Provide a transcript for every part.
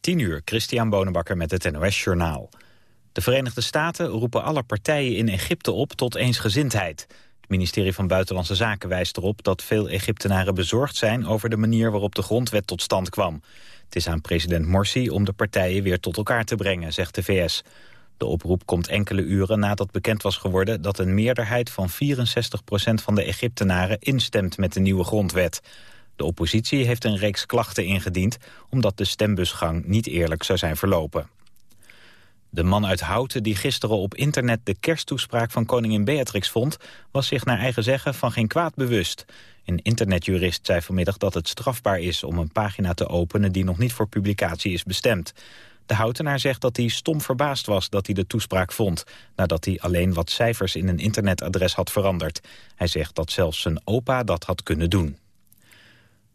10 uur, Christian Bonenbakker met het NOS Journaal. De Verenigde Staten roepen alle partijen in Egypte op tot eensgezindheid. Het ministerie van Buitenlandse Zaken wijst erop dat veel Egyptenaren bezorgd zijn over de manier waarop de grondwet tot stand kwam. Het is aan president Morsi om de partijen weer tot elkaar te brengen, zegt de VS. De oproep komt enkele uren nadat bekend was geworden dat een meerderheid van 64% van de Egyptenaren instemt met de nieuwe grondwet. De oppositie heeft een reeks klachten ingediend... omdat de stembusgang niet eerlijk zou zijn verlopen. De man uit Houten die gisteren op internet de kersttoespraak van koningin Beatrix vond... was zich naar eigen zeggen van geen kwaad bewust. Een internetjurist zei vanmiddag dat het strafbaar is om een pagina te openen... die nog niet voor publicatie is bestemd. De Houtenaar zegt dat hij stom verbaasd was dat hij de toespraak vond... nadat hij alleen wat cijfers in een internetadres had veranderd. Hij zegt dat zelfs zijn opa dat had kunnen doen.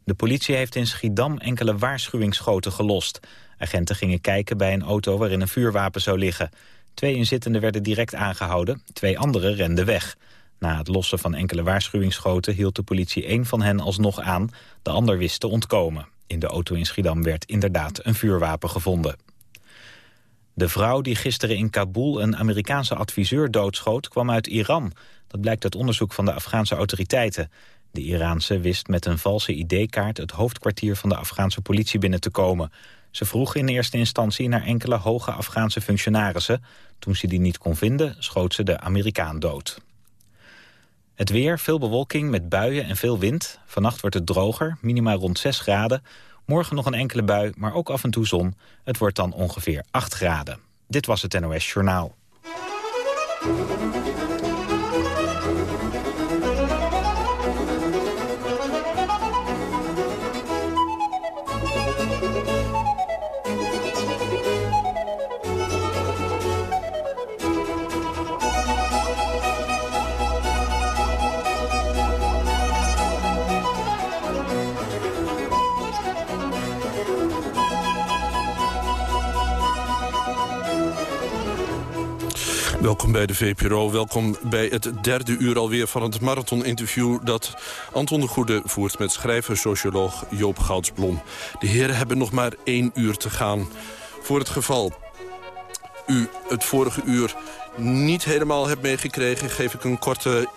De politie heeft in Schiedam enkele waarschuwingsschoten gelost. Agenten gingen kijken bij een auto waarin een vuurwapen zou liggen. Twee inzittenden werden direct aangehouden, twee anderen renden weg. Na het lossen van enkele waarschuwingsschoten hield de politie één van hen alsnog aan. De ander wist te ontkomen. In de auto in Schiedam werd inderdaad een vuurwapen gevonden. De vrouw die gisteren in Kabul een Amerikaanse adviseur doodschoot... kwam uit Iran. Dat blijkt uit onderzoek van de Afghaanse autoriteiten. De Iraanse wist met een valse ID-kaart het hoofdkwartier van de Afghaanse politie binnen te komen. Ze vroeg in eerste instantie naar enkele hoge Afghaanse functionarissen. Toen ze die niet kon vinden, schoot ze de Amerikaan dood. Het weer, veel bewolking met buien en veel wind. Vannacht wordt het droger, minimaal rond 6 graden. Morgen nog een enkele bui, maar ook af en toe zon. Het wordt dan ongeveer 8 graden. Dit was het NOS Journaal. Bij de VPRO. Welkom bij het derde uur alweer van het marathon-interview... dat Anton de Goede voert met schrijver-socioloog Joop Goudsblom. De heren hebben nog maar één uur te gaan. Voor het geval u het vorige uur niet helemaal hebt meegekregen... geef ik een korte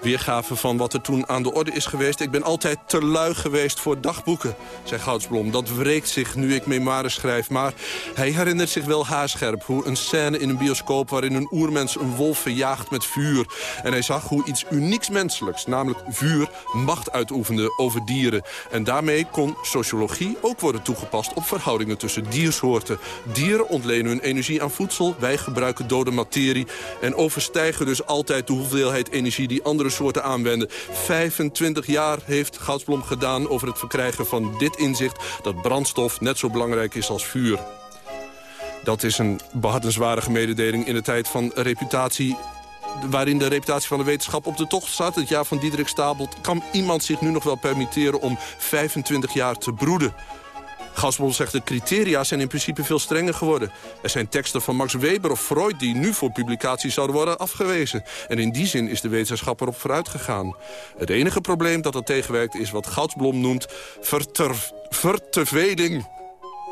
weergave van wat er toen aan de orde is geweest. Ik ben altijd te lui geweest voor dagboeken, zei Goudsblom. Dat wreekt zich nu ik memoires schrijf. Maar hij herinnert zich wel haarscherp hoe een scène in een bioscoop... waarin een oermens een wolf verjaagt met vuur. En hij zag hoe iets unieks menselijks, namelijk vuur... macht uitoefende over dieren. En daarmee kon sociologie ook worden toegepast... op verhoudingen tussen diersoorten. Dieren ontlenen hun energie aan voedsel. Wij gebruiken dode materie. En overstijgen dus altijd de hoeveelheid energie die andere soorten aanwenden. 25 jaar heeft Goudsblom gedaan over het verkrijgen van dit inzicht... dat brandstof net zo belangrijk is als vuur. Dat is een behartenswaardige mededeling in de tijd van reputatie waarin de reputatie van de wetenschap op de tocht staat. Het jaar van Diederik Stapelt. Kan iemand zich nu nog wel permitteren om 25 jaar te broeden? Gasbol zegt de criteria zijn in principe veel strenger geworden. Er zijn teksten van Max Weber of Freud die nu voor publicatie zouden worden afgewezen. En in die zin is de wetenschap erop vooruit gegaan. Het enige probleem dat er tegenwerkt is wat Goudsblom noemt verteveling.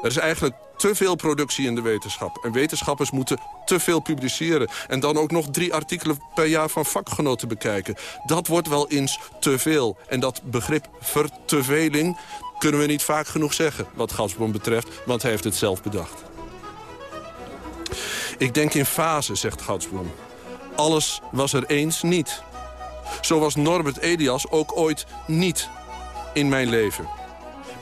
Er is eigenlijk te veel productie in de wetenschap. En wetenschappers moeten te veel publiceren. En dan ook nog drie artikelen per jaar van vakgenoten bekijken. Dat wordt wel eens te veel. En dat begrip verteveling, kunnen we niet vaak genoeg zeggen wat Gasbron betreft, want hij heeft het zelf bedacht. Ik denk in fase, zegt Gatsblom. Alles was er eens niet. Zo was Norbert Elias ook ooit niet in mijn leven.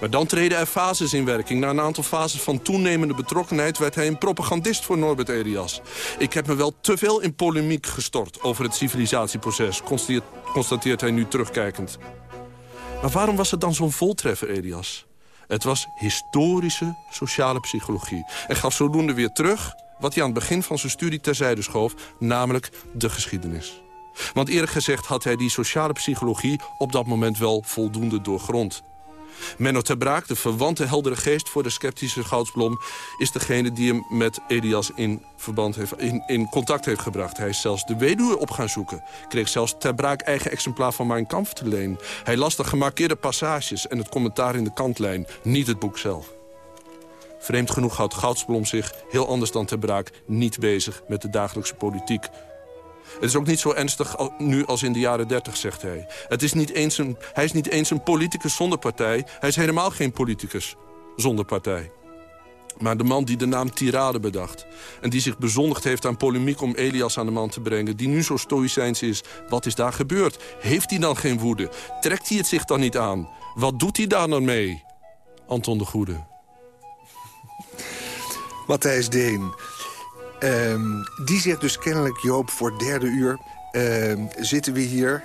Maar dan treden er fases in werking. Na een aantal fases van toenemende betrokkenheid... werd hij een propagandist voor Norbert Elias. Ik heb me wel te veel in polemiek gestort over het civilisatieproces... constateert hij nu terugkijkend. Maar waarom was het dan zo'n voltreffer, Elias? Het was historische sociale psychologie. En gaf zodoende weer terug wat hij aan het begin van zijn studie terzijde schoof... namelijk de geschiedenis. Want eerlijk gezegd had hij die sociale psychologie... op dat moment wel voldoende doorgrond. Menno ter Braak, de verwante heldere geest voor de sceptische Goudsblom... is degene die hem met Elias in, verband heeft, in, in contact heeft gebracht. Hij is zelfs de weduwe op gaan zoeken. Kreeg zelfs ter Braak eigen exemplaar van Mijn Kampf te leen. Hij las de gemarkeerde passages en het commentaar in de kantlijn, niet het boek zelf. Vreemd genoeg houdt Goudsblom zich, heel anders dan Ter Braak... niet bezig met de dagelijkse politiek. Het is ook niet zo ernstig nu als in de jaren dertig, zegt hij. Het is niet eens een, hij is niet eens een politicus zonder partij. Hij is helemaal geen politicus zonder partij. Maar de man die de naam Tirade bedacht... en die zich bezondigd heeft aan polemiek om Elias aan de man te brengen... die nu zo stoïcijns is, wat is daar gebeurd? Heeft hij dan geen woede? Trekt hij het zich dan niet aan? Wat doet hij daar dan mee? Anton de Goede. Matthijs Deen. Um, die zegt dus kennelijk, Joop, voor het derde uur... Uh, zitten we hier.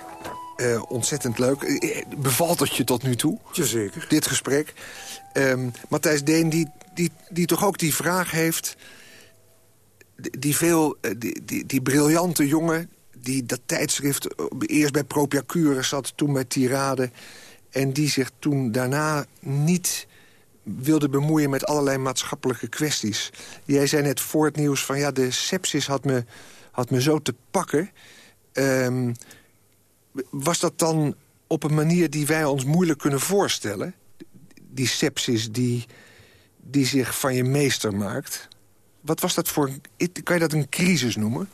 Uh, ontzettend leuk. Eh, bevalt het je tot nu toe? Jazeker. Dit gesprek. Um, Matthijs Deen, die, die, die toch ook die vraag heeft... die, veel, eh, die, die, die briljante jongen die dat tijdschrift eerst bij Propiacure zat, toen bij Tirade... en die zich toen daarna niet wilde bemoeien met allerlei maatschappelijke kwesties. Jij zei net voor het nieuws van ja, de sepsis had me, had me zo te pakken. Um, was dat dan op een manier die wij ons moeilijk kunnen voorstellen? Die sepsis die, die zich van je meester maakt. Wat was dat voor... Kan je dat een crisis noemen?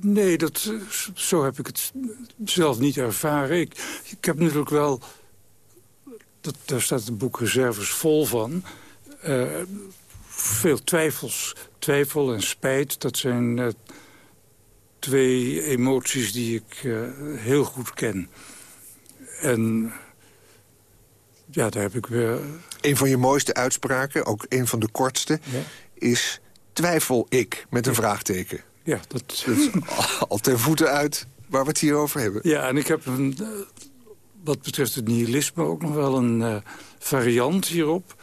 Nee, dat, zo heb ik het zelf niet ervaren. Ik, ik heb natuurlijk wel dat, daar staat het boek Reserves vol van. Uh, veel twijfels. Twijfel en spijt, dat zijn uh, twee emoties die ik uh, heel goed ken. En ja, daar heb ik weer... Een van je mooiste uitspraken, ook een van de kortste... Ja? is twijfel ik, met een ja. vraagteken. Ja, dat... dat al ten voeten uit waar we het hier over hebben. Ja, en ik heb een wat betreft het nihilisme ook nog wel een uh, variant hierop.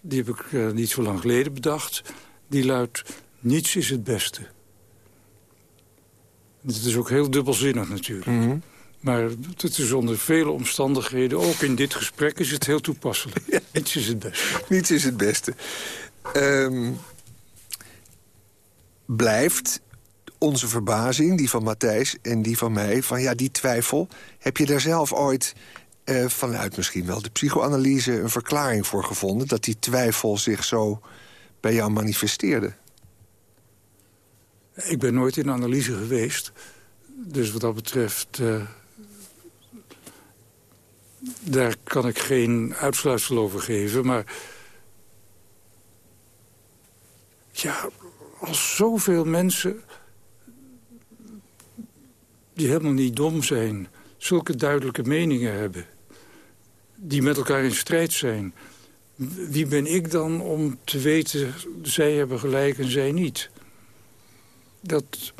Die heb ik uh, niet zo lang geleden bedacht. Die luidt, niets is het beste. Dat is ook heel dubbelzinnig natuurlijk. Mm -hmm. Maar het is onder vele omstandigheden, ook in dit gesprek, is het heel toepasselijk. Ja. Niets is het beste. Niets is het beste. Um, blijft onze verbazing, die van Matthijs en die van mij... van ja, die twijfel, heb je daar zelf ooit uh, vanuit misschien wel de psychoanalyse... een verklaring voor gevonden dat die twijfel zich zo bij jou manifesteerde? Ik ben nooit in analyse geweest. Dus wat dat betreft... Uh, daar kan ik geen uitsluitsel over geven, maar... Ja, als zoveel mensen die helemaal niet dom zijn... zulke duidelijke meningen hebben... die met elkaar in strijd zijn... wie ben ik dan om te weten... zij hebben gelijk en zij niet? Dat,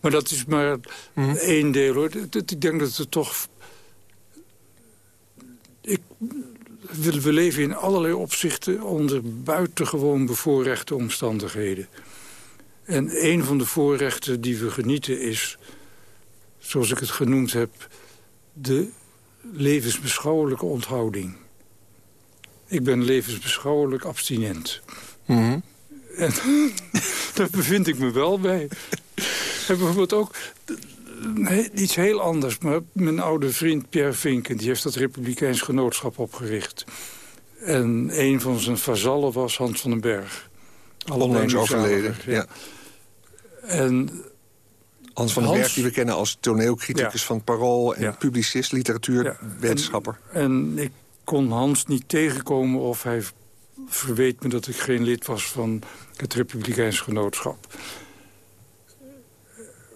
maar dat is maar mm. één deel, hoor. Ik denk dat het toch... Ik, we leven in allerlei opzichten onder buitengewoon bevoorrechte omstandigheden. En een van de voorrechten die we genieten is zoals ik het genoemd heb... de levensbeschouwelijke onthouding. Ik ben levensbeschouwelijk abstinent. Mm -hmm. En daar bevind ik me wel bij. En bijvoorbeeld ook iets heel anders. Maar mijn oude vriend Pierre Vinken... die heeft dat Republikeins Genootschap opgericht. En een van zijn vazallen was Hans van den Berg. Onlangs overleden, ja. ja. En Hans van den Berg, die we kennen als toneelcriticus ja. van Parool... en ja. publicist, literatuurwetenschapper. Ja. En, en, ik kon Hans niet tegenkomen of hij verweet me dat ik geen lid was van het Republikeins Genootschap.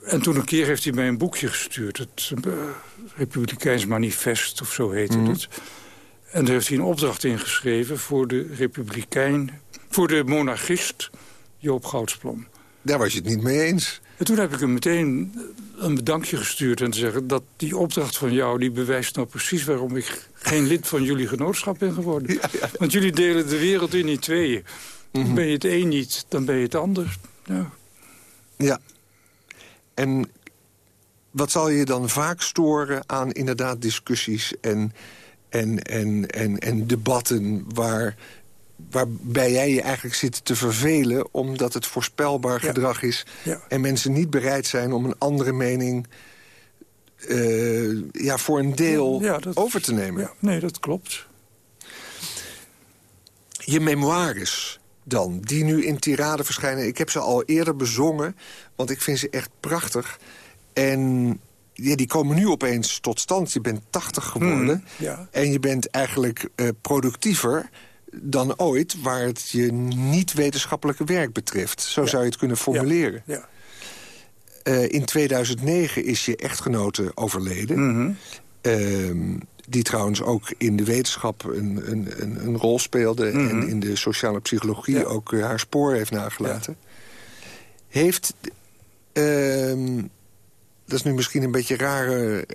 En toen een keer heeft hij mij een boekje gestuurd. Het uh, Republikeins Manifest, of zo heette mm het. En daar heeft hij een opdracht in geschreven voor de Republikein... voor de monarchist Joop Goudsblom. Daar was je het niet mee eens. En toen heb ik hem meteen een bedankje gestuurd en te zeggen... dat die opdracht van jou, die bewijst nou precies waarom ik geen lid van jullie genootschap ben geworden. Ja, ja. Want jullie delen de wereld in in tweeën. Mm -hmm. Ben je het een niet, dan ben je het ander. Ja. ja. En wat zal je dan vaak storen aan inderdaad discussies en, en, en, en, en debatten... waar waarbij jij je eigenlijk zit te vervelen... omdat het voorspelbaar ja. gedrag is... Ja. en mensen niet bereid zijn om een andere mening... Uh, ja, voor een deel ja, dat, over te nemen. nee, dat klopt. je memoires dan, die nu in tirade verschijnen. Ik heb ze al eerder bezongen, want ik vind ze echt prachtig. En ja, die komen nu opeens tot stand. Je bent 80 geworden. Hmm. En je bent eigenlijk uh, productiever dan ooit... waar het je niet-wetenschappelijke werk betreft. Zo zou je het kunnen formuleren. Ja. Uh, in 2009 is je echtgenote overleden. Mm -hmm. die trouwens ook in de wetenschap een, een, een, een rol speelde... Mm -hmm. en in de sociale psychologie Ja. ook uh, haar spoor heeft nagelaten. Heeft... ehm, dat is nu misschien een beetje een rare,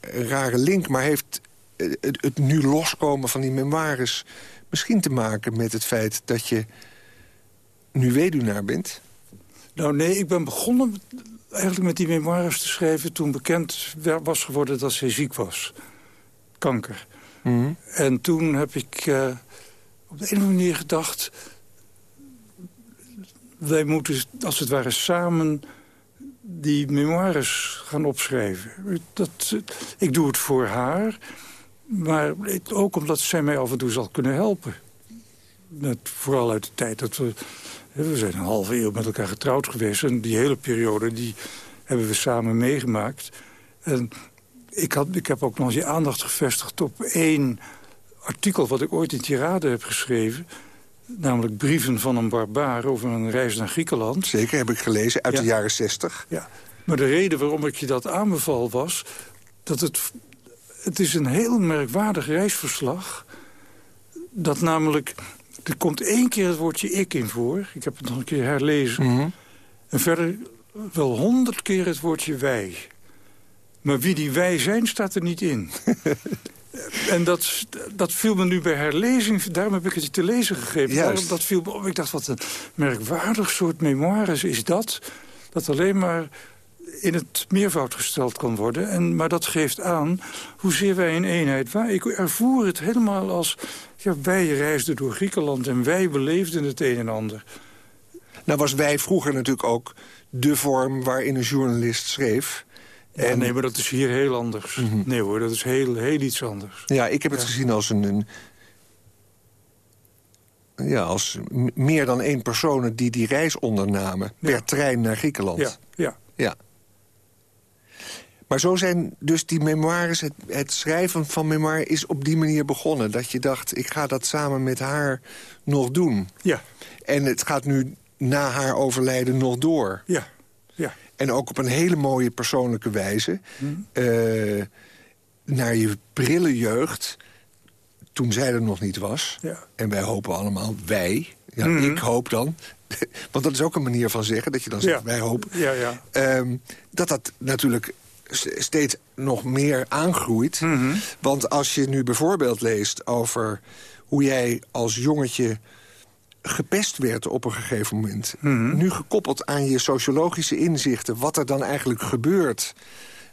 een rare link... maar heeft het, het nu loskomen van die memoires... misschien te maken met het feit dat je nu weduwnaar bent? Nou nee, ik ben begonnen eigenlijk met die memoires te schrijven... toen bekend was geworden dat zij ziek was. Kanker. Mhm. En toen heb ik eh, op de andere manier gedacht... wij moeten als het ware samen die memoires gaan opschrijven. Dat, ik doe het voor haar, maar ook omdat zij mij af en toe zal kunnen helpen. Net, vooral uit de tijd dat we... We zijn een halve eeuw met elkaar getrouwd geweest... en die hele periode die hebben we samen meegemaakt. En ik, had, ik heb ook nog je aandacht gevestigd op één artikel... wat ik ooit in Tirade heb geschreven. Namelijk Brieven van een barbaar over een reis naar Griekenland. Zeker, heb ik gelezen, uit Ja. de jaren zestig. Ja. Maar de reden waarom ik je dat aanbeval was... dat het, het is een heel merkwaardig reisverslag... dat namelijk... er komt één keer het woordje ik in voor. Ik heb het nog een keer herlezen. Mhm. En verder wel honderd keer het woordje wij. Maar wie die wij zijn, staat er niet in. en dat, dat viel me nu bij herlezing, daarom heb ik het je te lezen gegeven. Daarom, dat viel me op. Ik dacht, wat een merkwaardig soort memoires is dat... dat alleen maar in het meervoud gesteld kan worden. En, maar dat geeft aan hoezeer wij in eenheid waren. Ik ervoer het helemaal als... Ja, wij reisden door Griekenland en wij beleefden het een en ander. Nou was wij vroeger natuurlijk ook de vorm waarin een journalist schreef. Ja, En- nee, maar dat is hier heel anders. Mhm. Nee hoor, dat is heel, heel iets anders. Ja, ik heb het Ja. gezien als een... een ja, als meer dan één personen die die reis ondernamen... per Ja. trein naar Griekenland. Ja, ja. Ja. Maar zo zijn dus die memoires, het, het schrijven van memoires is op die manier begonnen. Dat je dacht, ik ga dat samen met haar nog doen. Ja, En het gaat nu na haar overlijden nog door. ja, ja. En ook op een hele mooie persoonlijke wijze. Hm. eh, naar je prille jeugd, toen zij er nog niet was. Ja. En wij hopen allemaal, wij, ja, Mhm. ik hoop dan... want dat is ook een manier van zeggen, dat je dan zegt, Ja. wij hopen... Ja, ja. Ehm, dat dat natuurlijk steeds nog meer aangroeit. Mhm. Want als je nu bijvoorbeeld leest over hoe jij als jongetje gepest werd op een gegeven moment. Mhm. Nu gekoppeld aan je sociologische inzichten... wat er dan eigenlijk gebeurt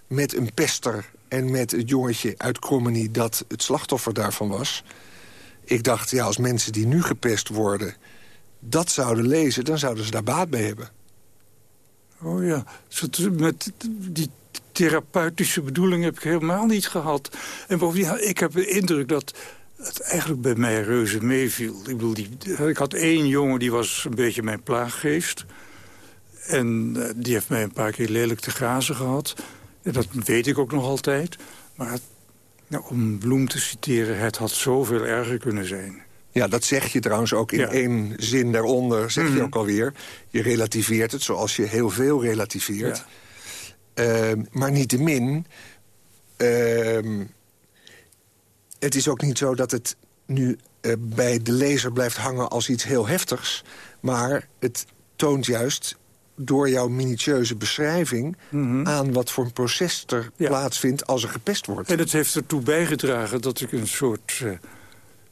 met een pester... en met het jongetje uit Krommenie dat het slachtoffer daarvan was. Ik dacht, ja, als mensen die nu gepest worden... dat zouden lezen, dan zouden ze daar baat bij hebben. Oh ja, met die therapeutische bedoeling heb ik helemaal niet gehad. En bovendien, ik heb de indruk dat het eigenlijk bij mij reuze meeviel. Ik bedoel, die, ik had één jongen, die was een beetje mijn plaaggeest. En eh, die heeft mij een paar keer lelijk te grazen gehad. En dat weet ik ook nog altijd. Maar het- nou, om Bloem te citeren, het had zoveel erger kunnen zijn. Ja, dat zeg je trouwens ook in Ja. één zin daaronder, zeg je Mhm. ook alweer. Je relativeert het zoals je heel veel relativeert. Ja. Ehm, maar niettemin... ehm het is ook niet zo dat het nu eh, bij de lezer blijft hangen als iets heel heftigs. Maar het toont juist door jouw minutieuze beschrijving... Mhm. aan wat voor een proces er Ja. plaatsvindt als er gepest wordt. En het heeft ertoe bijgedragen dat ik een soort eh,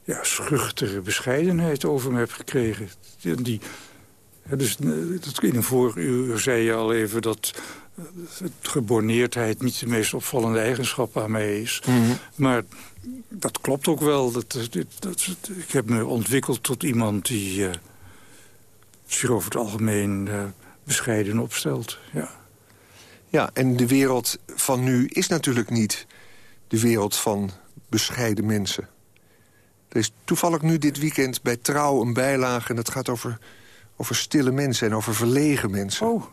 ja, schuchtere bescheidenheid over me heb gekregen. Die, die, dus, eh, dat, in een vooruur zei je al even dat geborneerdheid niet de meest opvallende eigenschap aan mij is. Mhm. Maar dat klopt ook wel. Dat, dat, dat, ik heb me ontwikkeld tot iemand die eh, zich over het algemeen eh, bescheiden opstelt. Ja. Ja, en de wereld van nu is natuurlijk niet de wereld van bescheiden mensen. Er is toevallig nu dit weekend bij Trouw een bijlage... en dat gaat over, over stille mensen en over verlegen mensen. Oh.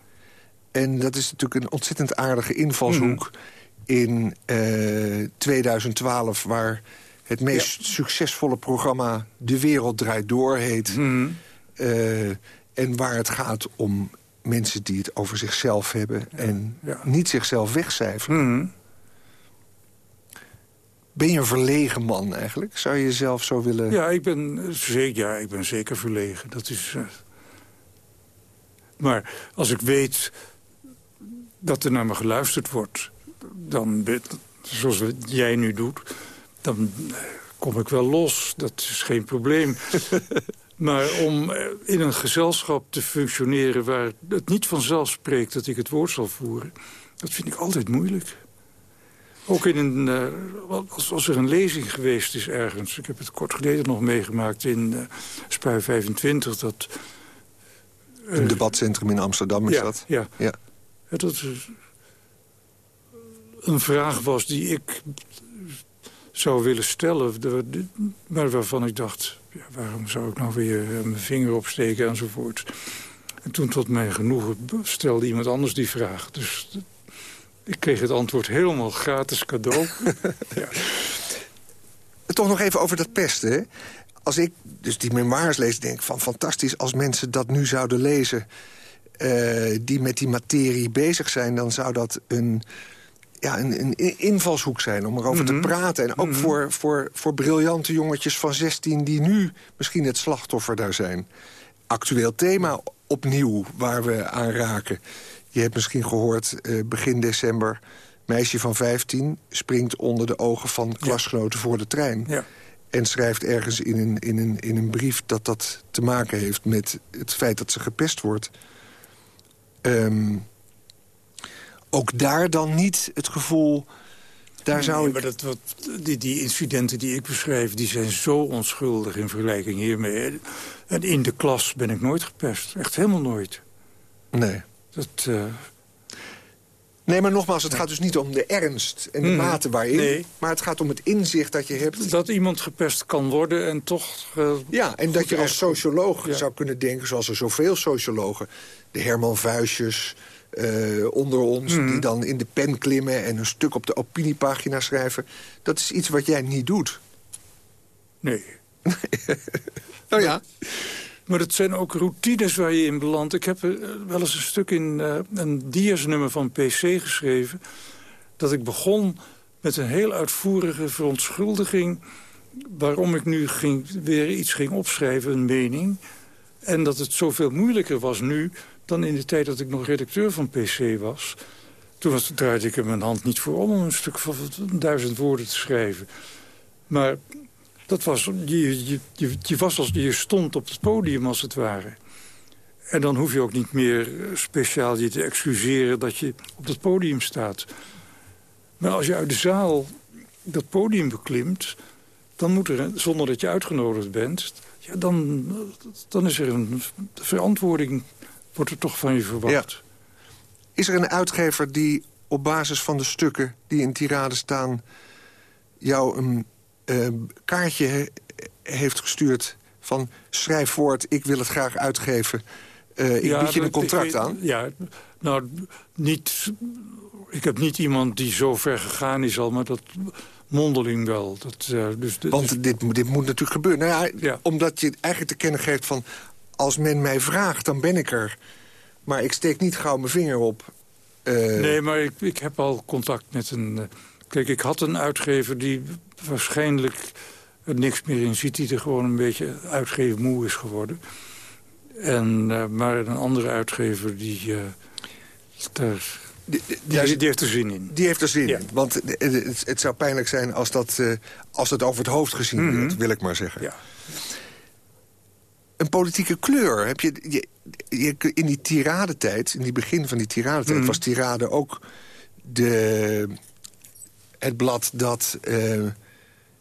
En dat is natuurlijk een ontzettend aardige invalshoek... Mm. in uh, 2012, waar het meest ja. succesvolle programma... De Wereld Draait Door heet. Mm. Uh, en waar het gaat om mensen die het over zichzelf hebben... en ja. niet zichzelf wegcijferen. Mm. Ben je een verlegen man eigenlijk? Zou je jezelf zo willen... Ja, ik ben zeker, ja, ik ben zeker verlegen. Dat is... Uh... Maar als ik weet dat er naar me geluisterd wordt... dan, zoals jij nu doet, dan kom ik wel los. Dat is geen probleem. maar om in een gezelschap te functioneren... waar het niet vanzelf spreekt dat ik het woord zal voeren... dat vind ik altijd moeilijk. Ook in een, uh, als, als er een lezing geweest is ergens... ik heb het kort geleden nog meegemaakt in uh, Spui 25... dat uh, een debatcentrum in Amsterdam is ja, dat? Ja, ja. Dat een vraag was die ik zou willen stellen... maar waarvan ik dacht, ja, waarom zou ik nou weer mijn vinger opsteken enzovoort. En toen tot mijn genoegen stelde iemand anders die vraag. Dus ik kreeg het antwoord helemaal gratis cadeau. ja. Toch nog even over dat pesten. Hè? Als ik dus die memoires lees, denk ik van fantastisch... als mensen dat nu zouden lezen uh, die met die materie bezig zijn... dan zou dat een, ja, een, een invalshoek zijn om erover mm -hmm. te praten. En ook mm -hmm. voor, voor, voor briljante jongetjes van 16 die nu misschien het slachtoffer daar zijn. Actueel thema opnieuw waar we aan raken. Je hebt misschien gehoord, uh, begin december... meisje van 15 springt onder de ogen van klasgenoten ja. voor de trein. Ja. En schrijft ergens in een, in, een, in een brief dat dat te maken heeft... met het feit dat ze gepest wordt. Um, ook daar dan niet het gevoel... Daar zou nee, maar dat, wat, die, die incidenten die ik beschrijf... die zijn zo onschuldig in vergelijking hiermee. En in de klas ben ik nooit gepest. Echt helemaal nooit. Nee. Dat, uh... Nee, maar nogmaals, het gaat dus niet om de ernst en de Mm, mate waarin... nee. maar het gaat om het inzicht dat je hebt... Dat iemand gepest kan worden en toch... Uh, Ja, en dat je als socioloog Ja. zou kunnen denken... zoals er zoveel sociologen, de Herman Vuijsjes eh, onder ons... Mhm. die dan in de pen klimmen en een stuk op de opiniepagina schrijven... dat is iets wat jij niet doet. Nee. Nou ja, Maar dat zijn ook routines waar je in belandt. Ik heb eh, wel eens een stuk in eh, een diasnummer van PC geschreven... dat ik begon met een heel uitvoerige verontschuldiging... waarom ik nu ging, weer iets ging opschrijven, een mening... en dat het zoveel moeilijker was nu dan in de tijd dat ik nog redacteur van PC was. Toen was, draaide ik er mijn hand niet voor om een stuk van duizend woorden te schrijven. Maar dat was, je, je, was als, je stond op het podium als het ware. En dan hoef je ook niet meer eh, speciaal je te excuseren dat je op dat podium staat. Maar als je uit de zaal dat podium beklimt... dan moet er, zonder dat je uitgenodigd bent... Ja, dan, dan is er een verantwoording, wordt er toch van je verwacht. is er een uitgever die op basis van de stukken die in tirade staan... jou een eh, kaartje he- heeft gestuurd van... schrijf voort, ik wil het graag uitgeven. Eh, ik bied je dat- een contract ik- aan. Ja, nou, niet... Ik heb niet iemand die zo ver gegaan is al, maar dat mondeling wel. Dat, eh, dus, Want dit, moet- dit moet natuurlijk gebeuren. Nou ja, Ja. Omdat je eigenlijk te kennen geeft van... als men mij vraagt, dan ben ik er. Maar ik steek niet gauw mijn vinger op. Eh, Nee, maar ik, ik heb al contact met een... eh, kijk, ik had een uitgever die waarschijnlijk er niks meer in ziet... die er gewoon een beetje uitgeven moe is geworden. En, eh, maar een andere uitgever die... daar, die, die- die, ja, die heeft er zin in. die heeft er zin Ja. in. Want het, het, zou pijnlijk zijn als dat, als dat over het hoofd gezien Mhm. wordt, wil ik maar zeggen. Ja. Een politieke kleur. Heb je, je, je- in die tiradetijd, in die begin van die tiradetijd... Mhm. was tirade ook de, het blad dat eh,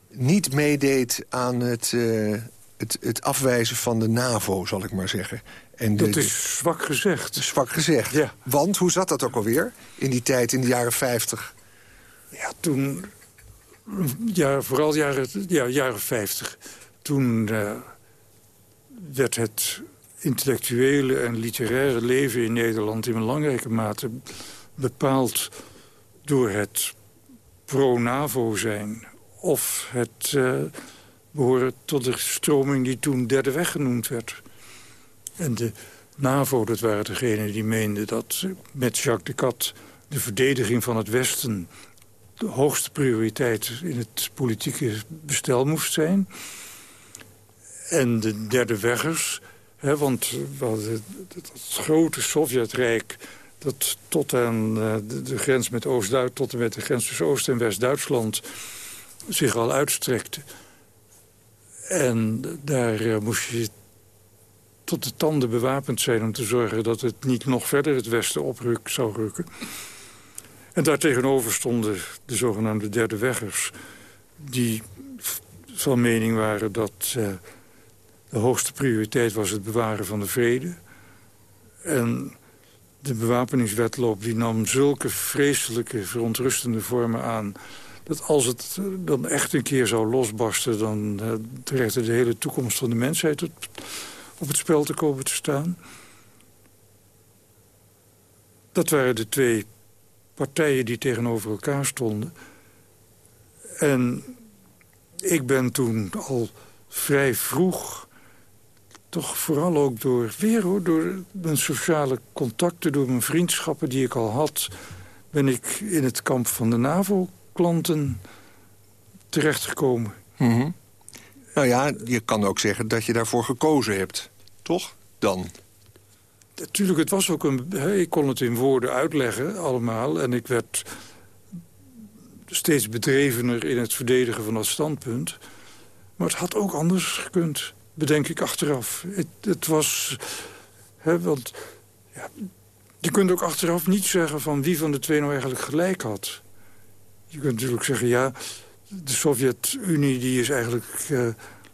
niet meedeed aan het, eh, het, het afwijzen van de NAVO, zal ik maar zeggen. En de- Dat is zwak gezegd. zwak gezegd. Ja. Want, hoe zat dat ook alweer? In die tijd, in de jaren 50. Ja, toen... Ja, vooral jaren, ja, jaren 50. toen uh, werd het intellectuele en literaire leven in Nederland... in belangrijke mate bepaald door het pro-NAVO zijn... of het uh, behoren tot de stroming die toen derde weg genoemd werd. En de NAVO, dat waren degenen die meenden dat met Jacques de Cat... de verdediging van het Westen de hoogste prioriteit in het politieke bestel moest zijn. En de derde weggers, hè, want hadden het grote Sovjetrijk dat tot aan uh, de, de, grens met Oost-Duitsland... tot en met de grens tussen Oost- en West-Duitsland zich al uitstrekte. En daar uh, moest je tot de tanden bewapend zijn om te zorgen... dat het niet nog verder het Westen opruk zou rukken. En daartegenover stonden de zogenaamde derde weggers... die van mening waren dat de hoogste prioriteit was het bewaren van de vrede. En de bewapeningswetloop die nam zulke vreselijke, verontrustende vormen aan... dat als het dan echt een keer zou losbarsten... dan uh, dreigde de hele toekomst van de mensheid op het spel te komen te staan. Dat waren de twee partijen die tegenover elkaar stonden. En ik ben toen al vrij vroeg toch vooral ook door, weer hoor, door mijn sociale contacten... door mijn vriendschappen die ik al had... ben ik in het kamp van de NAVO-klanten terechtgekomen. Mm Nou ja, je kan ook zeggen dat je daarvoor gekozen hebt. Toch? Dan. Natuurlijk, het was ook een... ik kon het in woorden uitleggen allemaal. En ik werd steeds bedrevener in het verdedigen van dat standpunt. Maar het had ook anders gekund bedenk ik achteraf. Het, het was... Hè, want ja, je kunt ook achteraf niet zeggen van wie van de twee nou eigenlijk gelijk had. Je kunt natuurlijk zeggen, ja, de Sovjet-Unie die is eigenlijk uh,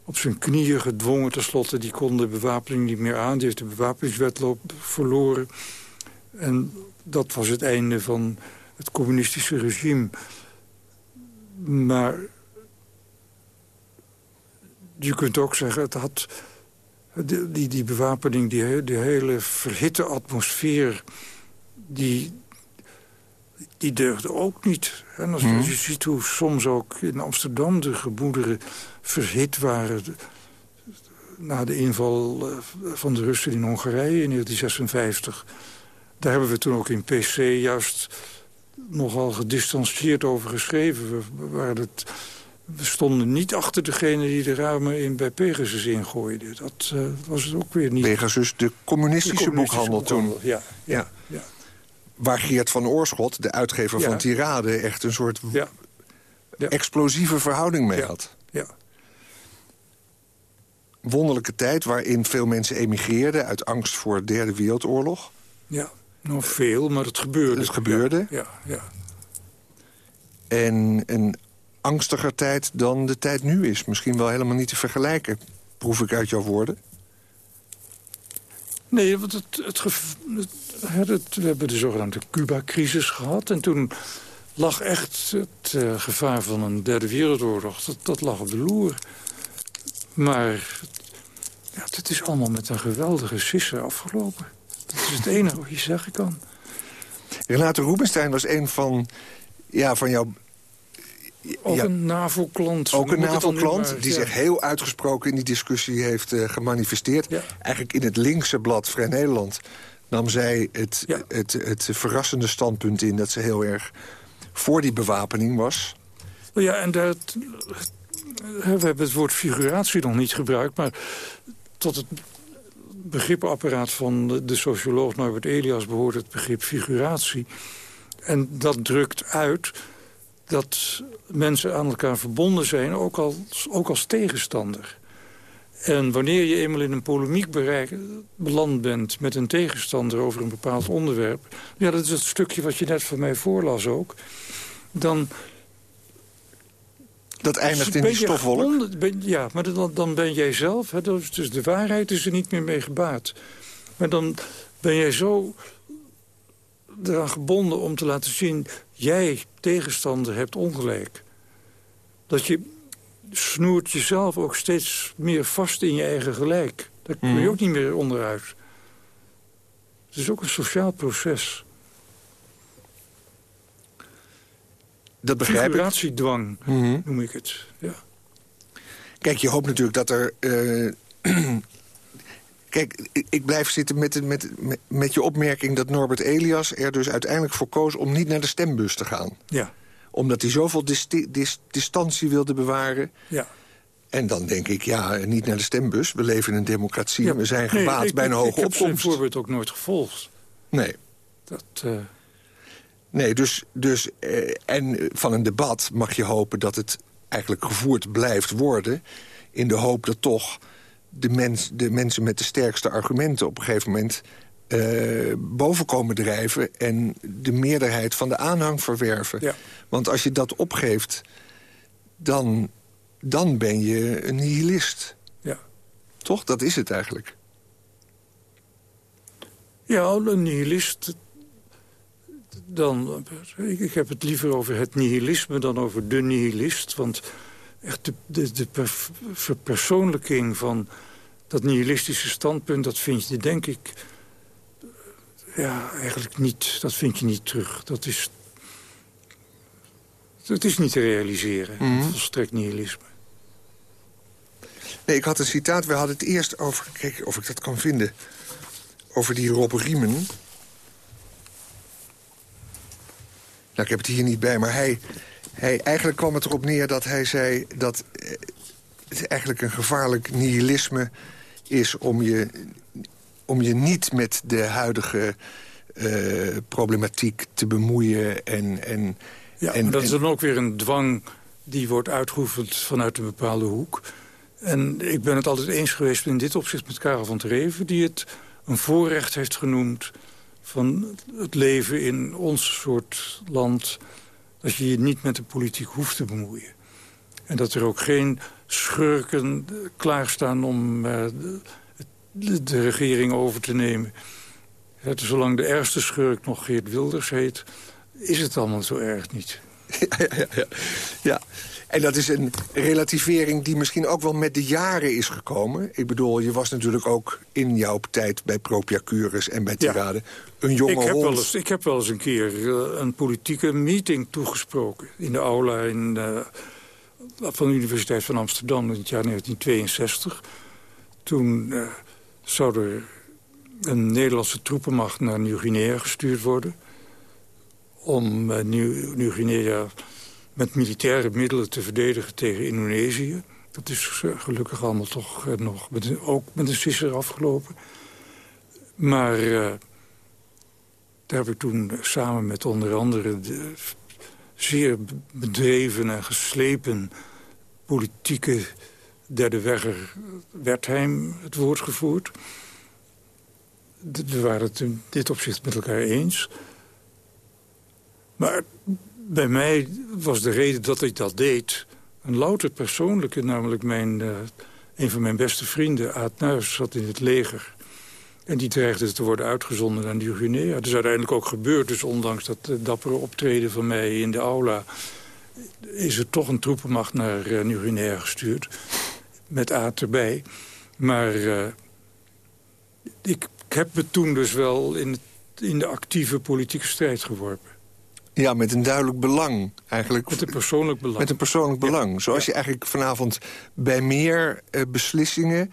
op zijn knieën gedwongen tenslotte. Die kon de bewapening niet meer aan. Die heeft de bewapeningswetloop verloren. En dat was het einde van het communistische regime. Maar je kunt ook zeggen, het had... Die, die bewapening, die, die hele verhitte atmosfeer... die, die deugde ook niet. En als, mhm. je ziet hoe soms ook in Amsterdam de gemoederen verhit waren... na de inval eh, van de Russen in Hongarije in 1956... daar hebben we toen ook in PC juist nogal gedistanceerd over geschreven. Waar het we stonden niet achter degene die de ramen in, bij Pegasus ingooide. Dat uh, was het ook weer niet. Pegasus, de communistische, boekhandel, toen. Ja, ja, ja, Waar Geert van Oorschot, de uitgever van Tirade... echt een soort explosieve verhouding mee had. Ja. Wonderlijke tijd waarin veel mensen emigreerden... uit angst voor de derde wereldoorlog. Ja, nog veel, maar het gebeurde. Het gebeurde. Ja, ja. En een angstiger tijd dan de tijd nu is. Misschien wel helemaal niet te vergelijken, proef ik uit jouw woorden. Nee, want het, het, het, we hebben de zogenaamde Cuba-crisis gehad. En toen lag echt het uh, gevaar van een derde wereldoorlog. Dat, dat lag op de loer. Maar ja, het is allemaal met een geweldige sisser afgelopen. Dat is het enige wat je zeggen kan. Renate Rubenstein was een van, ja, van jouw ook een NAVO-klant. Ook een NAVO-klant die zich heel uitgesproken in die discussie heeft uh, gemanifesteerd. Eigenlijk in het linkse blad Vrij Nederland nam zij het, het, het, verrassende standpunt in... dat ze heel erg voor die bewapening was. Ja, en dat, we hebben het woord figuratie nog niet gebruikt... maar tot het begrippenapparaat van de, de socioloog Norbert Elias... behoort het begrip figuratie. En dat drukt uit dat mensen aan elkaar verbonden zijn, ook als, ook als tegenstander. En wanneer je eenmaal in een polemiek bereik, beland bent met een tegenstander over een bepaald onderwerp... ja, dat is het stukje wat je net van mij voorlas ook... dan... Dat eindigt in die stofwolk? ja, maar dan, dan ben jij zelf... Hè, dus de waarheid is er niet meer mee gebaat. Maar dan ben jij zo eraan gebonden om te laten zien... jij, tegenstander, hebt ongelijk. Dat je snoert jezelf ook steeds meer vast in je eigen gelijk. Daar kun je Mhm. ook niet meer onderuit. Het is ook een sociaal proces. Dat begrijp ik. Figuratiedwang Mhm. noem ik het. Ja. Kijk, je hoopt natuurlijk dat er... eh, Kijk, ik- blijf zitten met, met, met, je opmerking dat Norbert Elias er dus uiteindelijk voor koos... om niet naar de stembus te gaan. Ja, Omdat hij zoveel disti- dis- distantie wilde bewaren. ja. En dan denk ik, ja, niet naar de stembus. We leven in een democratie ja. en we zijn Nee, gebaat ik- bij een ik- hoge Ik heb zijn opkomst. voorbeeld ook nooit gevolgd. Nee. Dat, eh, Nee, dus, dus eh, en van een debat mag je hopen dat het eigenlijk gevoerd blijft worden... in de hoop dat toch de, mens, de mensen met de sterkste argumenten... op een gegeven moment eh, boven komen drijven... en de meerderheid van de aanhang verwerven. Ja. Want als je dat opgeeft, dan, dan ben je een nihilist. ja. Toch? Dat is het eigenlijk. Ja, een nihilist. Dan, ik, heb het liever over het nihilisme dan over de nihilist. Want echt de, de, de per- verpersoonlijking van dat nihilistische standpunt... dat vind je, denk ik, ja, eigenlijk niet, dat vind je niet terug. Dat is, dat is niet te realiseren, Mhm. volstrekt nihilisme. Nee, ik had een citaat. We hadden het eerst over... Kijk of ik dat kan vinden. Over die Rob Riemen. Nou, ik heb het hier niet bij, maar hij, hij... Eigenlijk kwam het erop neer dat hij zei dat... eh, het eigenlijk een gevaarlijk nihilisme is om je, om je niet met de huidige eh, problematiek te bemoeien. En, en, Ja, en, dat is dan ook weer een dwang die wordt uitgeoefend vanuit een bepaalde hoek. En ik ben het altijd eens geweest in dit opzicht met Karel van Treven... die het een voorrecht heeft genoemd van het leven in ons soort land... dat je je niet met de politiek hoeft te bemoeien. En dat er ook geen schurken klaarstaan om eh, de, regering over te nemen. Zolang de ergste schurk nog Geert Wilders heet... is het allemaal zo erg niet. Ja, ja, ja, ja. En dat is een relativering die misschien ook wel met de jaren is gekomen. Ik bedoel, je was natuurlijk ook in jouw tijd bij Propiacurus en bij Ja. Tirade een jonge Ik heb, hond. wel eens, ik heb wel eens een keer eh, een politieke meeting toegesproken... in de aula in, eh, van de Universiteit van Amsterdam in het jaar 1962. Toen eh, zou er een Nederlandse troepenmacht naar Nieuw-Guinea gestuurd worden... om eh, Nieuw- Nieuw-Guinea met militaire middelen te verdedigen tegen Indonesië. Dat is eh, gelukkig allemaal toch nog met een- ook met een sisser afgelopen. Maar daar heb ik toen samen met onder andere de zeer bedreven en geslepen politieke derde wegger Wertheim het woord gevoerd. We waren het in dit opzicht met elkaar eens. Maar bij mij was de reden dat ik dat deed... een louter persoonlijke, namelijk mijn, eh, een van mijn beste vrienden... Aad Nuis zat in het leger. En die dreigde te worden uitgezonden naar Nieuw-Guinea. Dat is uiteindelijk ook gebeurd. Dus ondanks dat dappere optreden van mij in de aula... is er toch een troepenmacht naar eh, Nieuw-Guinea gestuurd. Met Aad erbij. Maar eh, ik, ik heb me toen dus wel in, het- in de actieve politieke strijd geworpen. Ja, met een duidelijk belang eigenlijk. Met een persoonlijk belang. Met een persoonlijk Ja. belang. Zoals Ja. je eigenlijk vanavond bij meer eh, beslissingen...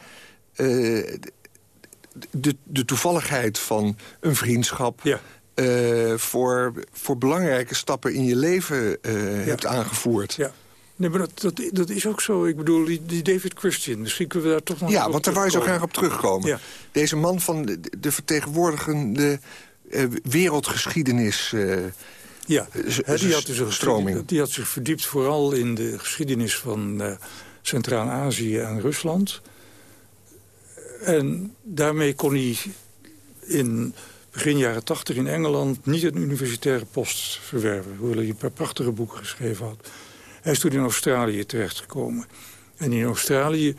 de, de toevalligheid van een vriendschap... Ja. eh, voor, voor belangrijke stappen in je leven eh, hebt aangevoerd. Ja. Nee, maar dat, dat, dat is ook zo. Ik bedoel, die, die David Christian, misschien kunnen we daar toch nog Ja, want daar wou je zo graag op terugkomen. Ja. Deze man van de, de vertegenwoordigende eh, wereldgeschiedenis... Ja, die, had dus een stroming. die had zich verdiept vooral in de geschiedenis van Centraal-Azië en Rusland. En daarmee kon hij in begin jaren tachtig in Engeland niet een universitaire post verwerven. Hoewel hij een paar prachtige boeken geschreven had. Hij is toen in Australië terechtgekomen. En in Australië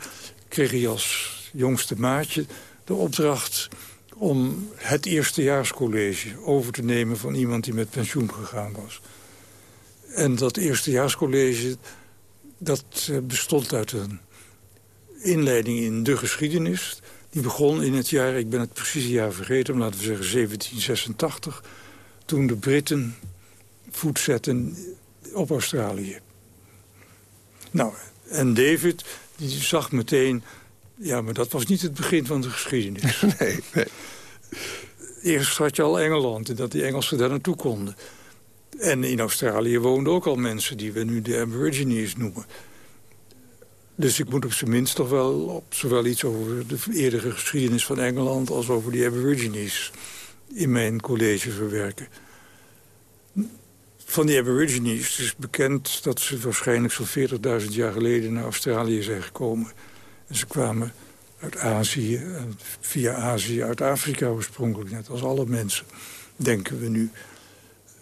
kreeg hij als jongste maatje de opdracht om het eerstejaarscollege over te nemen van iemand die met pensioen gegaan was. En dat eerstejaarscollege, Dat eh, bestond uit een inleiding in de geschiedenis. Die begon in het jaar, ik ben het precieze jaar vergeten... laten we zeggen 1786... toen de Britten voet zetten op Australië. Nou, en David die zag meteen... ja, maar dat was niet het begin van de geschiedenis. Nee, nee. Eerst had je al Engeland en dat die Engelsen daar naartoe konden. En in Australië woonden ook al mensen die we nu de Aborigines noemen. Dus ik moet op zijn minst toch wel op zowel iets over de eerdere geschiedenis van Engeland... als over die Aborigines in mijn college verwerken. Van die Aborigines is bekend dat ze waarschijnlijk zo'n 40.000 jaar geleden naar Australië zijn gekomen. En ze kwamen uit Azië, via Azië uit Afrika oorspronkelijk, net als alle mensen, denken we nu.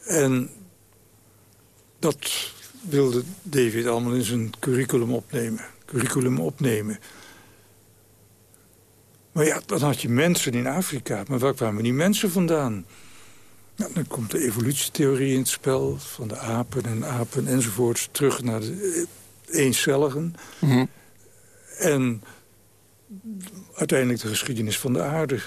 En dat wilde David allemaal in zijn curriculum opnemen. Curriculum opnemen. Maar ja, dan had je mensen in Afrika. Maar waar kwamen die mensen vandaan? Nou, dan komt de evolutietheorie in het spel... van de apen en apen enzovoorts... terug naar de eencelligen. Mhm. En uiteindelijk de geschiedenis van de aarde.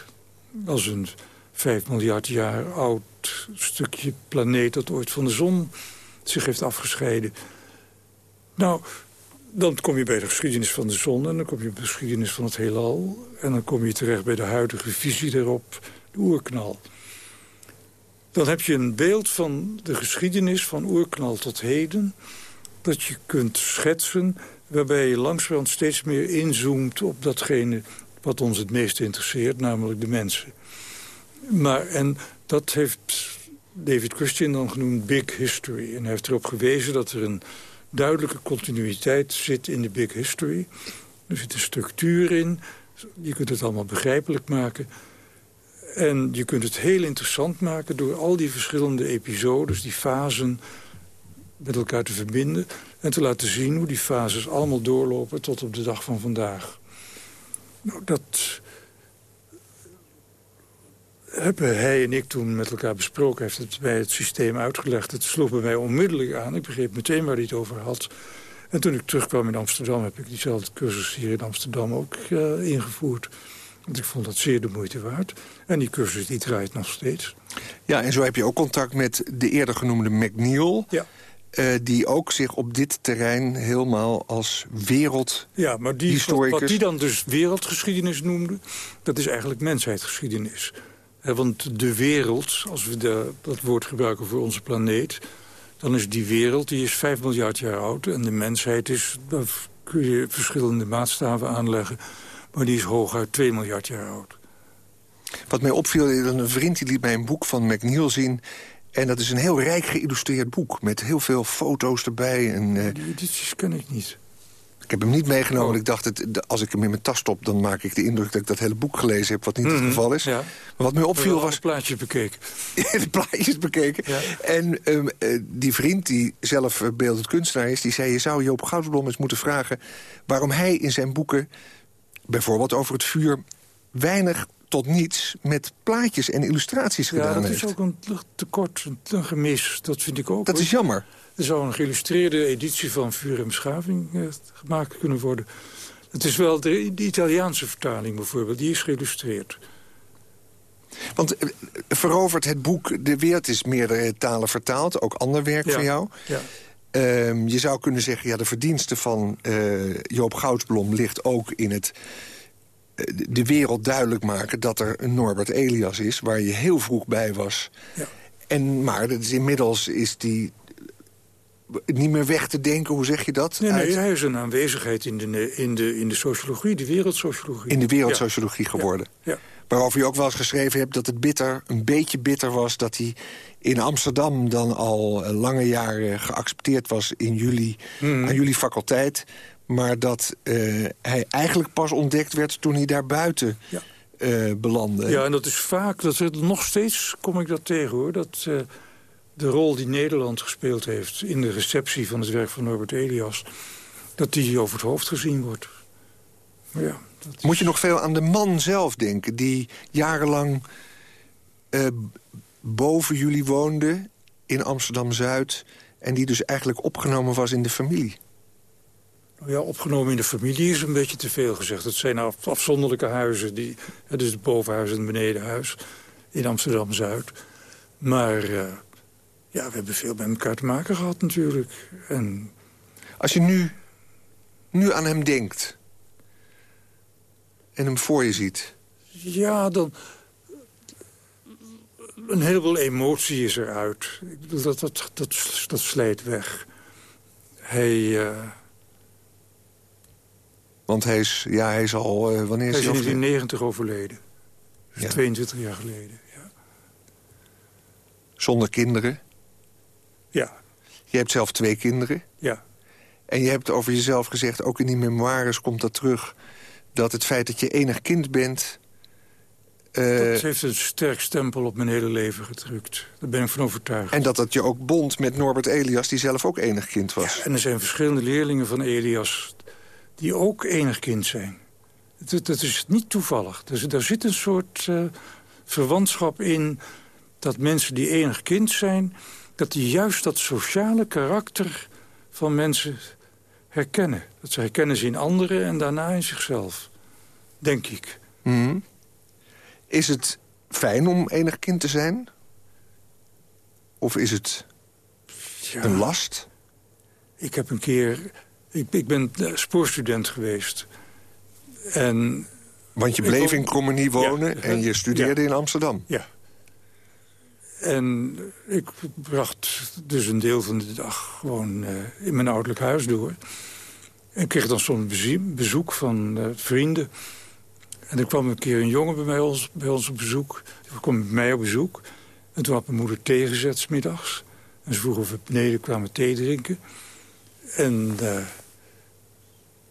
Als een vijf miljard jaar oud stukje planeet... dat ooit van de zon zich heeft afgescheiden. Nou, dan kom je bij de geschiedenis van de zon... en dan kom je bij de geschiedenis van het heelal... en dan kom je terecht bij de huidige visie daarop, de oerknal. Dan heb je een beeld van de geschiedenis van oerknal tot heden... dat je kunt schetsen, waarbij je langzamerhand steeds meer inzoomt... op datgene wat ons het meest interesseert, namelijk de mensen. Maar, en dat heeft David Christian dan genoemd Big History. En hij heeft erop gewezen dat er een duidelijke continuïteit zit in de Big History. Er zit een structuur in. Je kunt het allemaal begrijpelijk maken. En je kunt het heel interessant maken door al die verschillende episodes, die fasen, met elkaar te verbinden. En te laten zien hoe die fases allemaal doorlopen tot op de dag van vandaag. Nou, dat hebben hij en ik toen met elkaar besproken. heeft het bij het systeem uitgelegd. Het sloeg bij mij onmiddellijk aan. Ik begreep meteen waar hij het over had. En toen ik terugkwam in Amsterdam... heb ik diezelfde cursus hier in Amsterdam ook uh, ingevoerd. Want ik vond dat zeer de moeite waard. En die cursus die draait nog steeds. Ja, en zo heb je ook contact met de eerder genoemde McNeil... Ja. Uh, die ook zich op dit terrein helemaal als wereld Ja, maar die, wat, wat die dan dus wereldgeschiedenis noemde... dat is eigenlijk mensheidgeschiedenis. Want de wereld, als we de, dat woord gebruiken voor onze planeet... dan is die wereld, die is 5 miljard jaar oud. En de mensheid is, daar kun je verschillende maatstaven aanleggen... maar die is hooguit 2 miljard jaar oud. Wat mij opviel, een vriend die liet mij een boek van McNeil zien... En dat is een heel rijk geïllustreerd boek. Met heel veel foto's erbij. En, uh, Die edities ken ik niet. Ik heb hem niet meegenomen. Oh. Ik dacht, het, als ik hem in mijn tas stop... dan maak ik de indruk dat ik dat hele boek gelezen heb... wat niet mm -hmm. het geval is. Ja. Maar wat mij opviel was... de plaatjes bekeken. de plaatjes bekeken. Ja. En um, uh, die vriend, die zelf uh, beeldend kunstenaar is... die zei, je zou Joop Goudsblom eens moeten vragen... waarom hij in zijn boeken, bijvoorbeeld over het vuur... weinig tot niets met plaatjes en illustraties ja, gedaan dat heeft. is ook een tekort, een gemis. Dat vind ik ook. Dat is jammer. Er zou een geïllustreerde editie van Vuur en Beschaving eh, gemaakt kunnen worden. Het is wel de, de, Italiaanse vertaling bijvoorbeeld, die is geïllustreerd. Want uh, verovert het boek De Wereld is meerdere talen vertaald, ook ander werk ja. van jou. Ja. Um, je zou kunnen zeggen, ja, de verdienste van uh, Joop Goudsblom ligt ook in het de wereld duidelijk maken dat er een Norbert Elias is... waar je heel vroeg bij was. Ja. En, maar dat is, inmiddels is die niet meer weg te denken, hoe zeg je dat? Nee, nee hij is een aanwezigheid in de, in, de, in de sociologie, de wereldsociologie. In de wereldsociologie ja. geworden. Ja. Ja. Waarover je ook wel eens geschreven hebt dat het bitter, een beetje bitter was... dat hij in Amsterdam dan al lange jaren geaccepteerd was in jullie, mm. aan jullie faculteit... Maar dat uh, hij eigenlijk pas ontdekt werd toen hij daar buiten ja. uh, belandde. Ja, en dat is vaak, dat is, nog steeds kom ik dat tegen hoor. Dat uh, de rol die Nederland gespeeld heeft in de receptie van het werk van Norbert Elias... dat die over het hoofd gezien wordt. Ja, is... Moet je nog veel aan de man zelf denken... die jarenlang boven jullie woonde in Amsterdam-Zuid... en die dus eigenlijk opgenomen was in de familie? Nou ja, opgenomen in de familie is een beetje te veel gezegd. Het zijn afzonderlijke huizen, die, dus het bovenhuis en het benedenhuis in Amsterdam-Zuid. Maar uh, ja, we hebben veel met elkaar te maken gehad natuurlijk. En... Als je nu, nu aan hem denkt en hem voor je ziet... Ja, dan... Een heleboel emotie is eruit. Ik bedoel, dat, dat, dat, dat slijt weg. Hij... Uh... Want hij is, ja, hij is al... Uh, wanneer is hij is in 1990 overleden. Ja. 22 jaar geleden, ja. Zonder kinderen? Ja. Je hebt zelf twee kinderen? Ja. En je hebt over jezelf gezegd, ook in die memoires komt dat terug... dat het feit dat je enig kind bent... Uh, dat heeft een sterk stempel op mijn hele leven gedrukt. Daar ben ik van overtuigd. En dat dat je ook bond met Norbert Elias, die zelf ook enig kind was. Ja, en er zijn verschillende leerlingen van Elias die ook enig kind zijn. Dat, dat is niet toevallig. Dus, daar zit een soort uh, verwantschap in dat mensen die enig kind zijn... dat die juist dat sociale karakter van mensen herkennen. Dat ze herkennen ze in anderen en daarna in zichzelf. Denk ik. Mm Is het fijn om enig kind te zijn? Of is het ja, een last? Ik heb een keer... Ik, ik ben spoorstudent geweest. En Want je bleef in Krommenie wonen en je studeerde in Amsterdam? Ja. En ik bracht dus een deel van de dag gewoon uh, in mijn ouderlijk huis door. En kreeg dan soms bezoek van uh, vrienden. En er kwam een keer een jongen bij, ons, bij ons op bezoek. Die kwam bij mij op bezoek. En toen had mijn moeder thee gezet smiddags. En ze vroegen of we beneden kwamen thee drinken. En uh,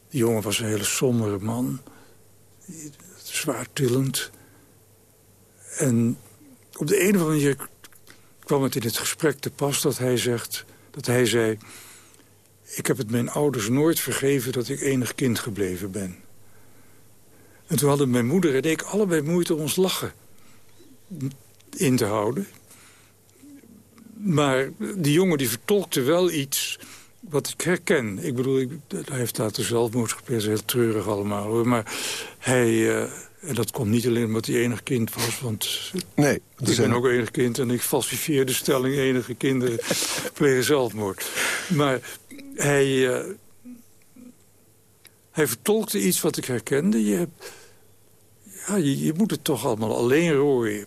die jongen was een hele sombere man. Zwaar tillend. En op de een of andere manier kwam het in het gesprek te pas dat hij, zegt, dat hij zei... ik heb het mijn ouders nooit vergeven dat ik enig kind gebleven ben. En toen hadden mijn moeder en ik allebei moeite om ons lachen in te houden. Maar die jongen die vertolkte wel iets wat ik herken. Ik bedoel, hij heeft later zelfmoord gepleegd, heel treurig allemaal. Maar hij, uh, en dat komt niet alleen omdat hij enig kind was. Want nee, ik ben ook enig kind en ik falsifieer de stelling... enige kinderen plegen zelfmoord. Maar hij, uh, hij vertolkte iets wat ik herkende. Je, hebt, ja, je, je moet het toch allemaal alleen rooien.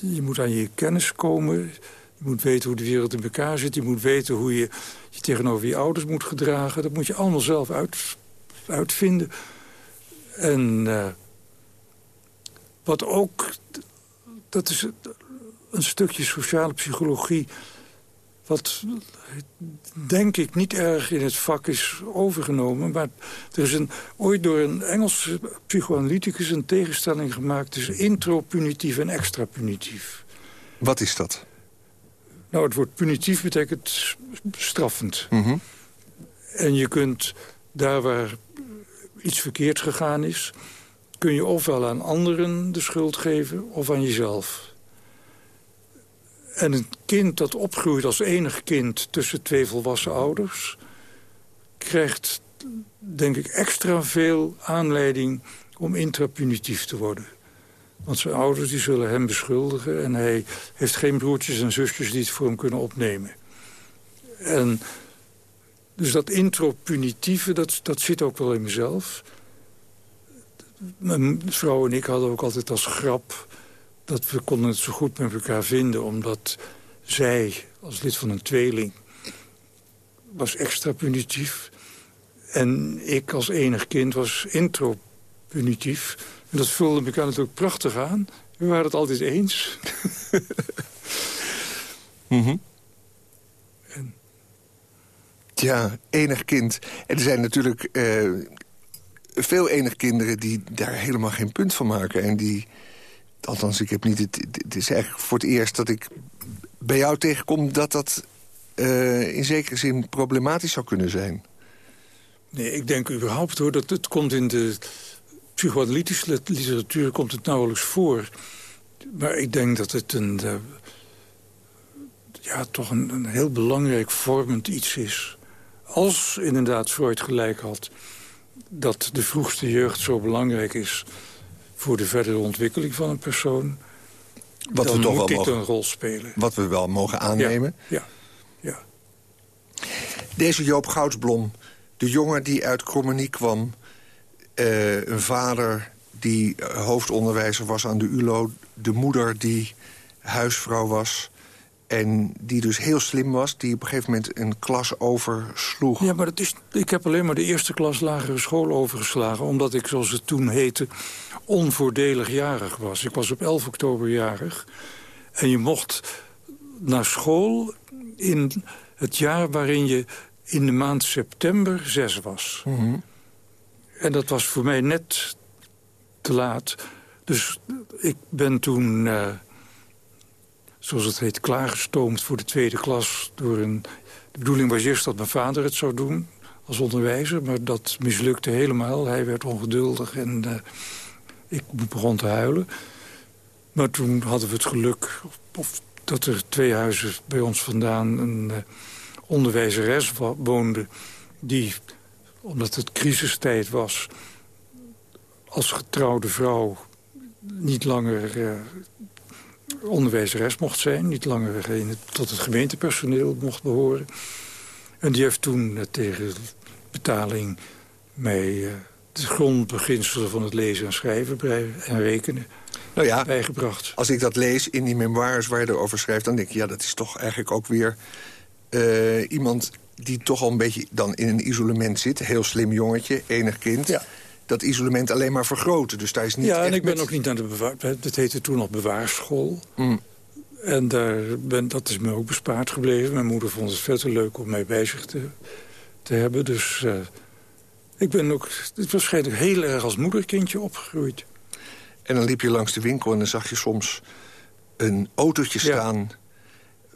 Je moet aan je kennis komen. Je moet weten hoe de wereld in elkaar zit. Je moet weten hoe je je tegenover je ouders moet gedragen. Dat moet je allemaal zelf uit, uitvinden. En uh, wat ook, dat is een stukje sociale psychologie... wat denk ik niet erg in het vak is overgenomen. Maar er is een, ooit door een Engelse psychoanalyticus een tegenstelling gemaakt... tussen intropunitief en extrapunitief. Wat is dat? Nou, het woord punitief betekent straffend. Mhm. En je kunt daar waar iets verkeerd gegaan is... kun je ofwel aan anderen de schuld geven of aan jezelf. En een kind dat opgroeit als enig kind tussen twee volwassen ouders... krijgt, denk ik, extra veel aanleiding om intrapunitief te worden. Want zijn ouders die zullen hem beschuldigen... en hij heeft geen broertjes en zusjes die het voor hem kunnen opnemen. En dus dat intropunitieve, dat, dat zit ook wel in mezelf. Mijn vrouw en ik hadden ook altijd als grap... dat we konden het zo goed met elkaar vinden... omdat zij, als lid van een tweeling, was extra punitief... en ik als enig kind was intropunitief. En dat vulde elkaar natuurlijk prachtig aan. We waren het altijd eens. mm ja, enig kind. En er zijn natuurlijk uh, veel enig kinderen die daar helemaal geen punt van maken. En die, althans, ik heb niet het, het is eigenlijk voor het eerst dat ik bij jou tegenkom... dat dat uh, in zekere zin problematisch zou kunnen zijn. Nee, ik denk überhaupt hoor, dat het komt in de psychoanalytische literatuur komt het nauwelijks voor. Maar ik denk dat het een, uh, ja, toch een heel belangrijk vormend iets is als inderdaad Freud gelijk had... dat de vroegste jeugd zo belangrijk is... voor de verdere ontwikkeling van een persoon... Wat dan we toch moet wel mogen, een rol spelen. Wat we wel mogen aannemen. Ja, ja. Deze Joop Goudsblom, de jongen die uit Krommenie kwam... Uh, een vader die hoofdonderwijzer was aan de ULO... de moeder die huisvrouw was... En die dus heel slim was, die op een gegeven moment een klas oversloeg. Ja, maar dat is, ik heb alleen maar de eerste klas lagere school overgeslagen... omdat ik, zoals het toen heette, onvoordelig jarig was. Ik was op 11 oktober jarig. En je mocht naar school in het jaar waarin je in de maand september zes was. Mhm. En dat was voor mij net te laat. Dus ik ben toen... Uh, zoals het heet, klaargestoomd voor de tweede klas. Door een, de bedoeling was eerst dat mijn vader het zou doen als onderwijzer. Maar dat mislukte helemaal. Hij werd ongeduldig en uh, ik begon te huilen. Maar toen hadden we het geluk of, dat er twee huizen bij ons vandaan... een uh, onderwijzeres woonde die, omdat het crisistijd was... als getrouwde vrouw niet langer uh, onderwijzeres mocht zijn. Niet langer tot het gemeentepersoneel mocht behoren. En die heeft toen uh, tegen betaling mij uh, de grondbeginselen van het lezen en schrijven en rekenen nou ja, bijgebracht. Als ik dat lees in die memoires waar je erover schrijft... dan denk ik, ja, dat is toch eigenlijk ook weer uh, iemand die toch al een beetje dan in een isolement zit. Heel slim jongetje, enig kind. Ja dat isolement alleen maar vergroten. Dus daar is niet ja, en ik ben ook niet naar de bewaar... Dat heette toen nog bewaarschool. Mm. En daar ben, dat is me ook bespaard gebleven. Mijn moeder vond het veel te leuk om mij bij zich te, te hebben. Dus uh, ik ben ook het waarschijnlijk heel erg als moederkindje opgegroeid. En dan liep je langs de winkel en dan zag je soms een autootje staan...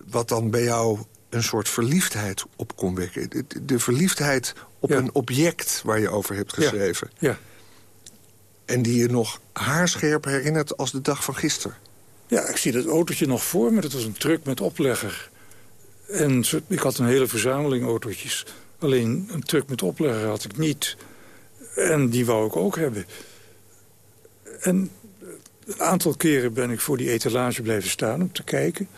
wat dan bij jou een soort verliefdheid op kon wekken. De, de verliefdheid op een object waar je over hebt geschreven. Ja. ja. En die je nog haarscherp herinnert als de dag van gisteren. Ja, ik zie dat autootje nog voor me. Dat was een truck met oplegger. En ik had een hele verzameling autootjes. Alleen een truck met oplegger had ik niet. En die wou ik ook hebben. En een aantal keren ben ik voor die etalage blijven staan om te kijken.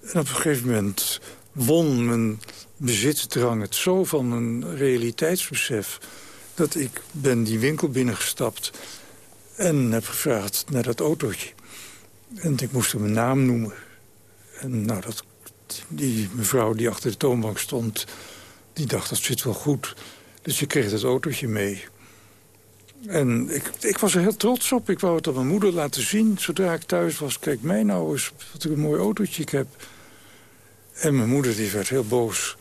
En op een gegeven moment won mijn bezitsdrang het zo van mijn realiteitsbesef... dat ik ben die winkel binnengestapt en heb gevraagd naar dat autootje. En ik moest mijn naam noemen. En nou, dat, die mevrouw die achter de toonbank stond, die dacht dat zit wel goed. Dus je kreeg dat autootje mee. En ik, ik was er heel trots op. Ik wou het aan mijn moeder laten zien zodra ik thuis was. Kijk mij nou eens, wat een mooi autootje ik heb. En mijn moeder die werd heel boos.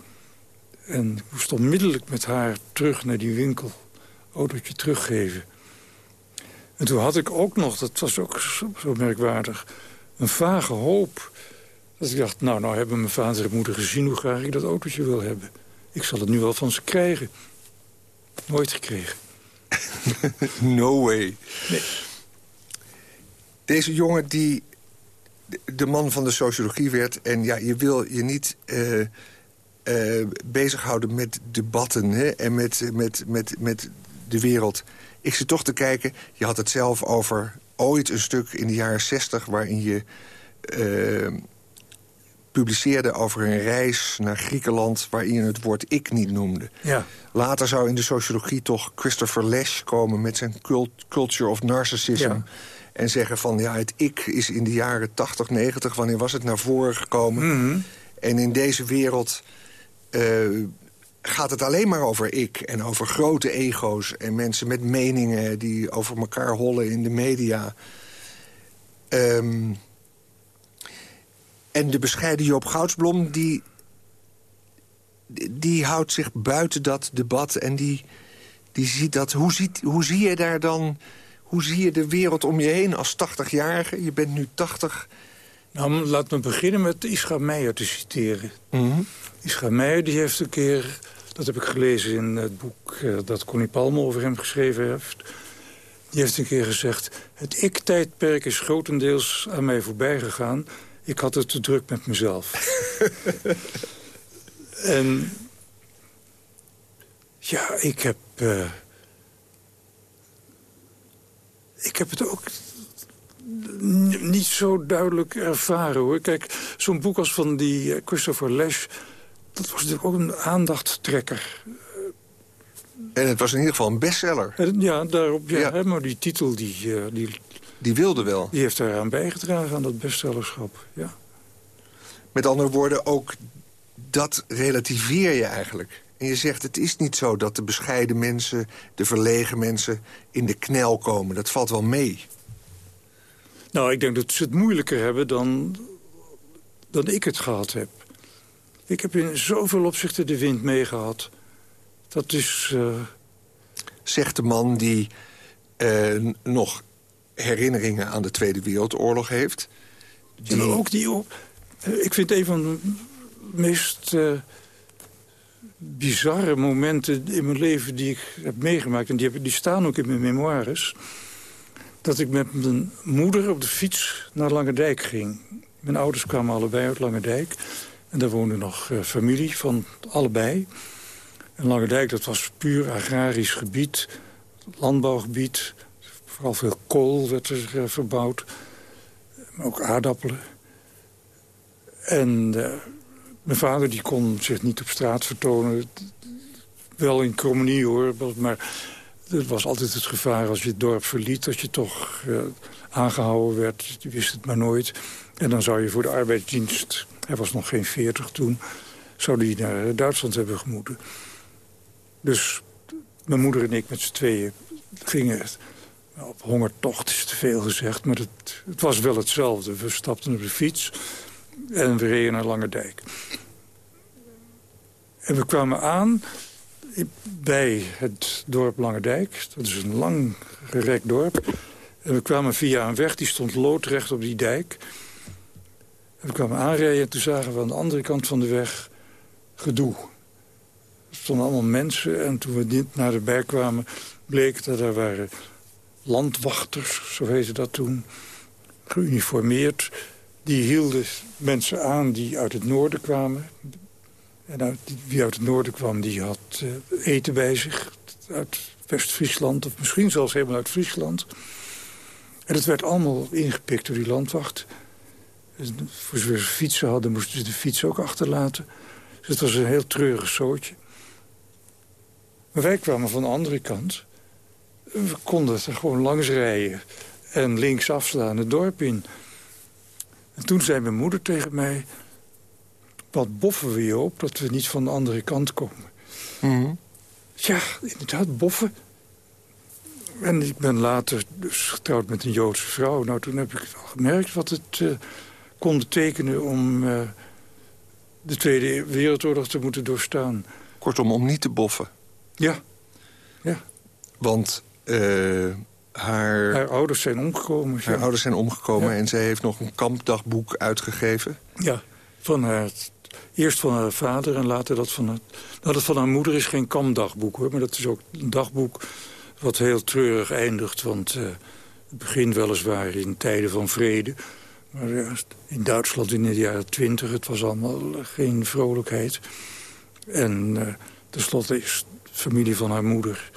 En ik moest onmiddellijk met haar terug naar die winkel. Autootje teruggeven. En toen had ik ook nog, dat was ook zo, merkwaardig... een vage hoop. Dat ik dacht, nou, nou hebben mijn vader en moeder gezien... hoe graag ik dat autootje wil hebben. Ik zal het nu wel van ze krijgen. Nooit gekregen. no way. Nee. Deze jongen die de man van de sociologie werd... en ja, je wil je niet uh, uh, bezighouden met debatten hè, en met, met, met, met de wereld. Ik zit toch te kijken, je had het zelf over ooit een stuk in de jaren zestig... waarin je uh, publiceerde over een reis naar Griekenland... waarin je het woord ik niet noemde. Ja. Later zou in de sociologie toch Christopher Lesch komen... met zijn cult Culture of Narcissism... Ja en zeggen van ja, het ik is in de jaren 80, 90... wanneer was het naar voren gekomen? Mhm. En in deze wereld uh, gaat het alleen maar over ik. En over grote ego's en mensen met meningen... die over elkaar hollen in de media. Um, en de bescheiden Joop Goudsblom... die, die houdt zich buiten dat debat en die, die ziet dat... Hoe, ziet, hoe zie je daar dan hoe zie je de wereld om je heen als 80-jarige? Je bent nu 80. Nou, laat me beginnen met Ischa Meijer te citeren. Mm Ischa Meijer die heeft een keer... dat heb ik gelezen in het boek uh, dat Connie Palme over hem geschreven heeft... die heeft een keer gezegd... het ik-tijdperk is grotendeels aan mij voorbij gegaan. Ik had het te druk met mezelf. en Ja, ik heb... Uh, ik heb het ook niet zo duidelijk ervaren, hoor. Kijk, zo'n boek als van die Christopher Lesch... dat was natuurlijk ook een aandachttrekker. En het was in ieder geval een bestseller. Ja, daarop, ja, ja. maar die titel die, uh, die... Die wilde wel. Die heeft eraan bijgedragen, aan dat bestsellerschap, ja. Met andere woorden, ook dat relativeer je eigenlijk. En je zegt, het is niet zo dat de bescheiden mensen... de verlegen mensen in de knel komen. Dat valt wel mee. Nou, ik denk dat ze het moeilijker hebben dan, dan ik het gehad heb. Ik heb in zoveel opzichten de wind meegehad. Dat is... Uh... Zegt de man die uh, nog herinneringen aan de Tweede Wereldoorlog heeft. Die... Ook die... Op... Eh, ik vind een van de meest uh, bizarre momenten in mijn leven die ik heb meegemaakt... en die, heb, staan ook in mijn memoires... dat ik met mijn moeder op de fiets naar Langendijk ging. Mijn ouders kwamen allebei uit Langendijk. En daar woonde nog uh, familie van allebei. En Langendijk, dat was puur agrarisch gebied, landbouwgebied. Vooral veel kool werd er uh, verbouwd. Maar ook aardappelen. En uh, mijn vader die kon zich niet op straat vertonen. Wel in communie hoor, maar er was altijd het gevaar als je het dorp verliet... dat je toch uh, aangehouden werd, je wist het maar nooit. En dan zou je voor de arbeidsdienst, hij was nog geen veertig toen... zou hij naar Duitsland hebben gemoeten. Dus mijn moeder en ik met z'n tweeën gingen op hongertocht is te veel gezegd, maar het, het, was wel hetzelfde. We stapten op de fiets en we reden naar Lange Dijk. En we kwamen aan bij het dorp Lange Dijk. Dat is een lang gerekt dorp. En we kwamen via een weg, die stond loodrecht op die dijk. En we kwamen aanrijden en toen zagen we aan de andere kant van de weg gedoe. Er stonden allemaal mensen en toen we niet naar de berg kwamen... bleek dat er waren landwachters, zo heette dat toen, geuniformeerd. Die hielden mensen aan die uit het noorden kwamen. En wie uit het noorden kwam, die had uh, eten bij zich. Uit West-Friesland, of misschien zelfs helemaal uit Friesland. En het werd allemaal ingepikt door die landwacht. voor zover ze fietsen hadden, moesten ze de fiets ook achterlaten. Dus het was een heel treurig zootje. Maar wij kwamen van de andere kant. We konden er gewoon langs rijden en links afslaan het dorp in. En toen zei mijn moeder tegen mij... wat boffen we je op dat we niet van de andere kant komen. Mm Ja, inderdaad, boffen. En ik ben later dus getrouwd met een Joodse vrouw. Nou, toen heb ik al gemerkt wat het uh, kon betekenen... om uh, de Tweede Wereldoorlog te moeten doorstaan. Kortom, om niet te boffen. Ja. ja. Want uh, haar... Haar ouders zijn omgekomen. Haar ouders zijn omgekomen en zij heeft nog een kampdagboek uitgegeven. Ja, van haar, eerst van haar vader en later dat van haar... Nou, dat van haar moeder is geen kampdagboek, hoor. Maar dat is ook een dagboek wat heel treurig eindigt. Want uh, het begint weliswaar in tijden van vrede... Maar in Duitsland in de jaren twintig, het was allemaal geen vrolijkheid. En uh, tenslotte is familie van haar moeder...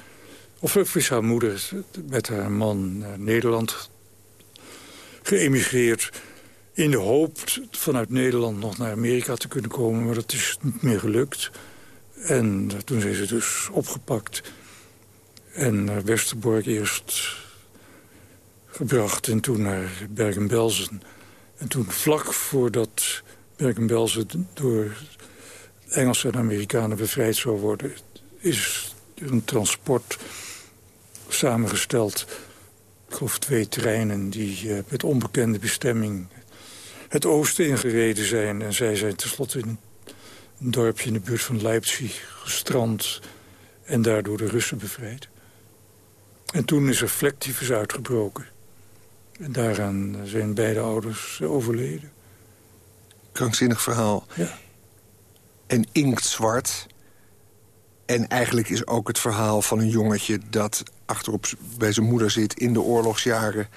Of is haar moeder met haar man naar Nederland geëmigreerd... in de hoop vanuit Nederland nog naar Amerika te kunnen komen. Maar dat is niet meer gelukt. En toen zijn ze dus opgepakt. En naar Westerbork eerst gebracht en toen naar Bergen-Belsen. En toen vlak voordat Bergen-Belsen door Engelsen en Amerikanen bevrijd zou worden... is een transport samengesteld. Ik geloof twee treinen die uh, met onbekende bestemming het oosten ingereden zijn. En zij zijn tenslotte in een dorpje in de buurt van Leipzig gestrand... en daardoor de Russen bevrijd. En toen is er vlektyfus uitgebroken. En daaraan zijn beide ouders overleden. Krankzinnig verhaal. Ja. En inktzwart. En eigenlijk is ook het verhaal van een jongetje... dat achterop bij zijn moeder zit in de oorlogsjaren...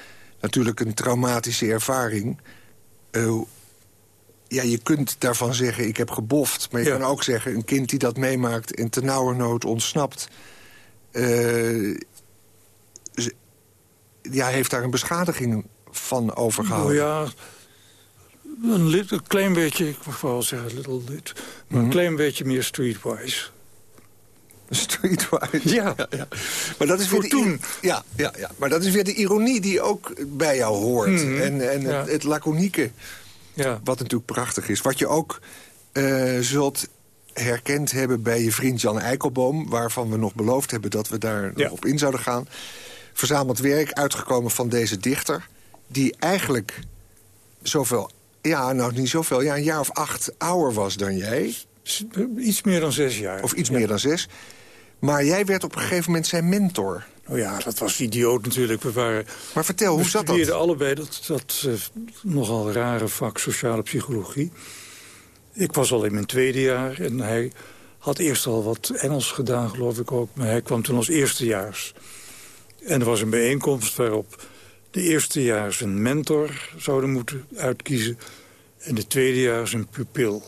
natuurlijk een traumatische ervaring. Uh, ja, je kunt daarvan zeggen, ik heb geboft. Maar je Ja. kan ook zeggen, een kind die dat meemaakt... en ternauwernood ontsnapt... eh, ze- ja, heeft daar een beschadiging van overgehouden. Oh ja, een, klein beetje, ik mag wel zeggen little lit... maar Mhm. een klein beetje meer streetwise. Streetwise. Ja. ja. Maar dat is Voor weer de, toen. Ja, ja, ja, maar dat is weer de ironie die ook bij jou hoort. Mhm. En, en Ja. het, het laconieke, Ja, wat natuurlijk prachtig is. Wat je ook eh, zult herkend hebben bij je vriend Jan Eikelboom... waarvan we nog beloofd hebben dat we daar nog op in zouden gaan. Verzameld werk, uitgekomen van deze dichter... die eigenlijk zoveel... Ja, nou niet zoveel, ja, een jaar of acht ouder was dan jij. Iets meer dan zes jaar. Of iets Ja. meer dan zes. Maar jij werd op een gegeven moment zijn mentor. Oh ja, dat was idioot natuurlijk. We, waren, Maar vertel, hoe we zat studeerden dat? allebei dat, dat eh, nogal rare vak sociale psychologie. Ik was al in mijn tweede jaar en hij had eerst al wat Engels gedaan, geloof ik ook. Maar hij kwam toen als eerstejaars. En er was een bijeenkomst waarop de eerstejaars een mentor zouden moeten uitkiezen... en de tweedejaars een pupil.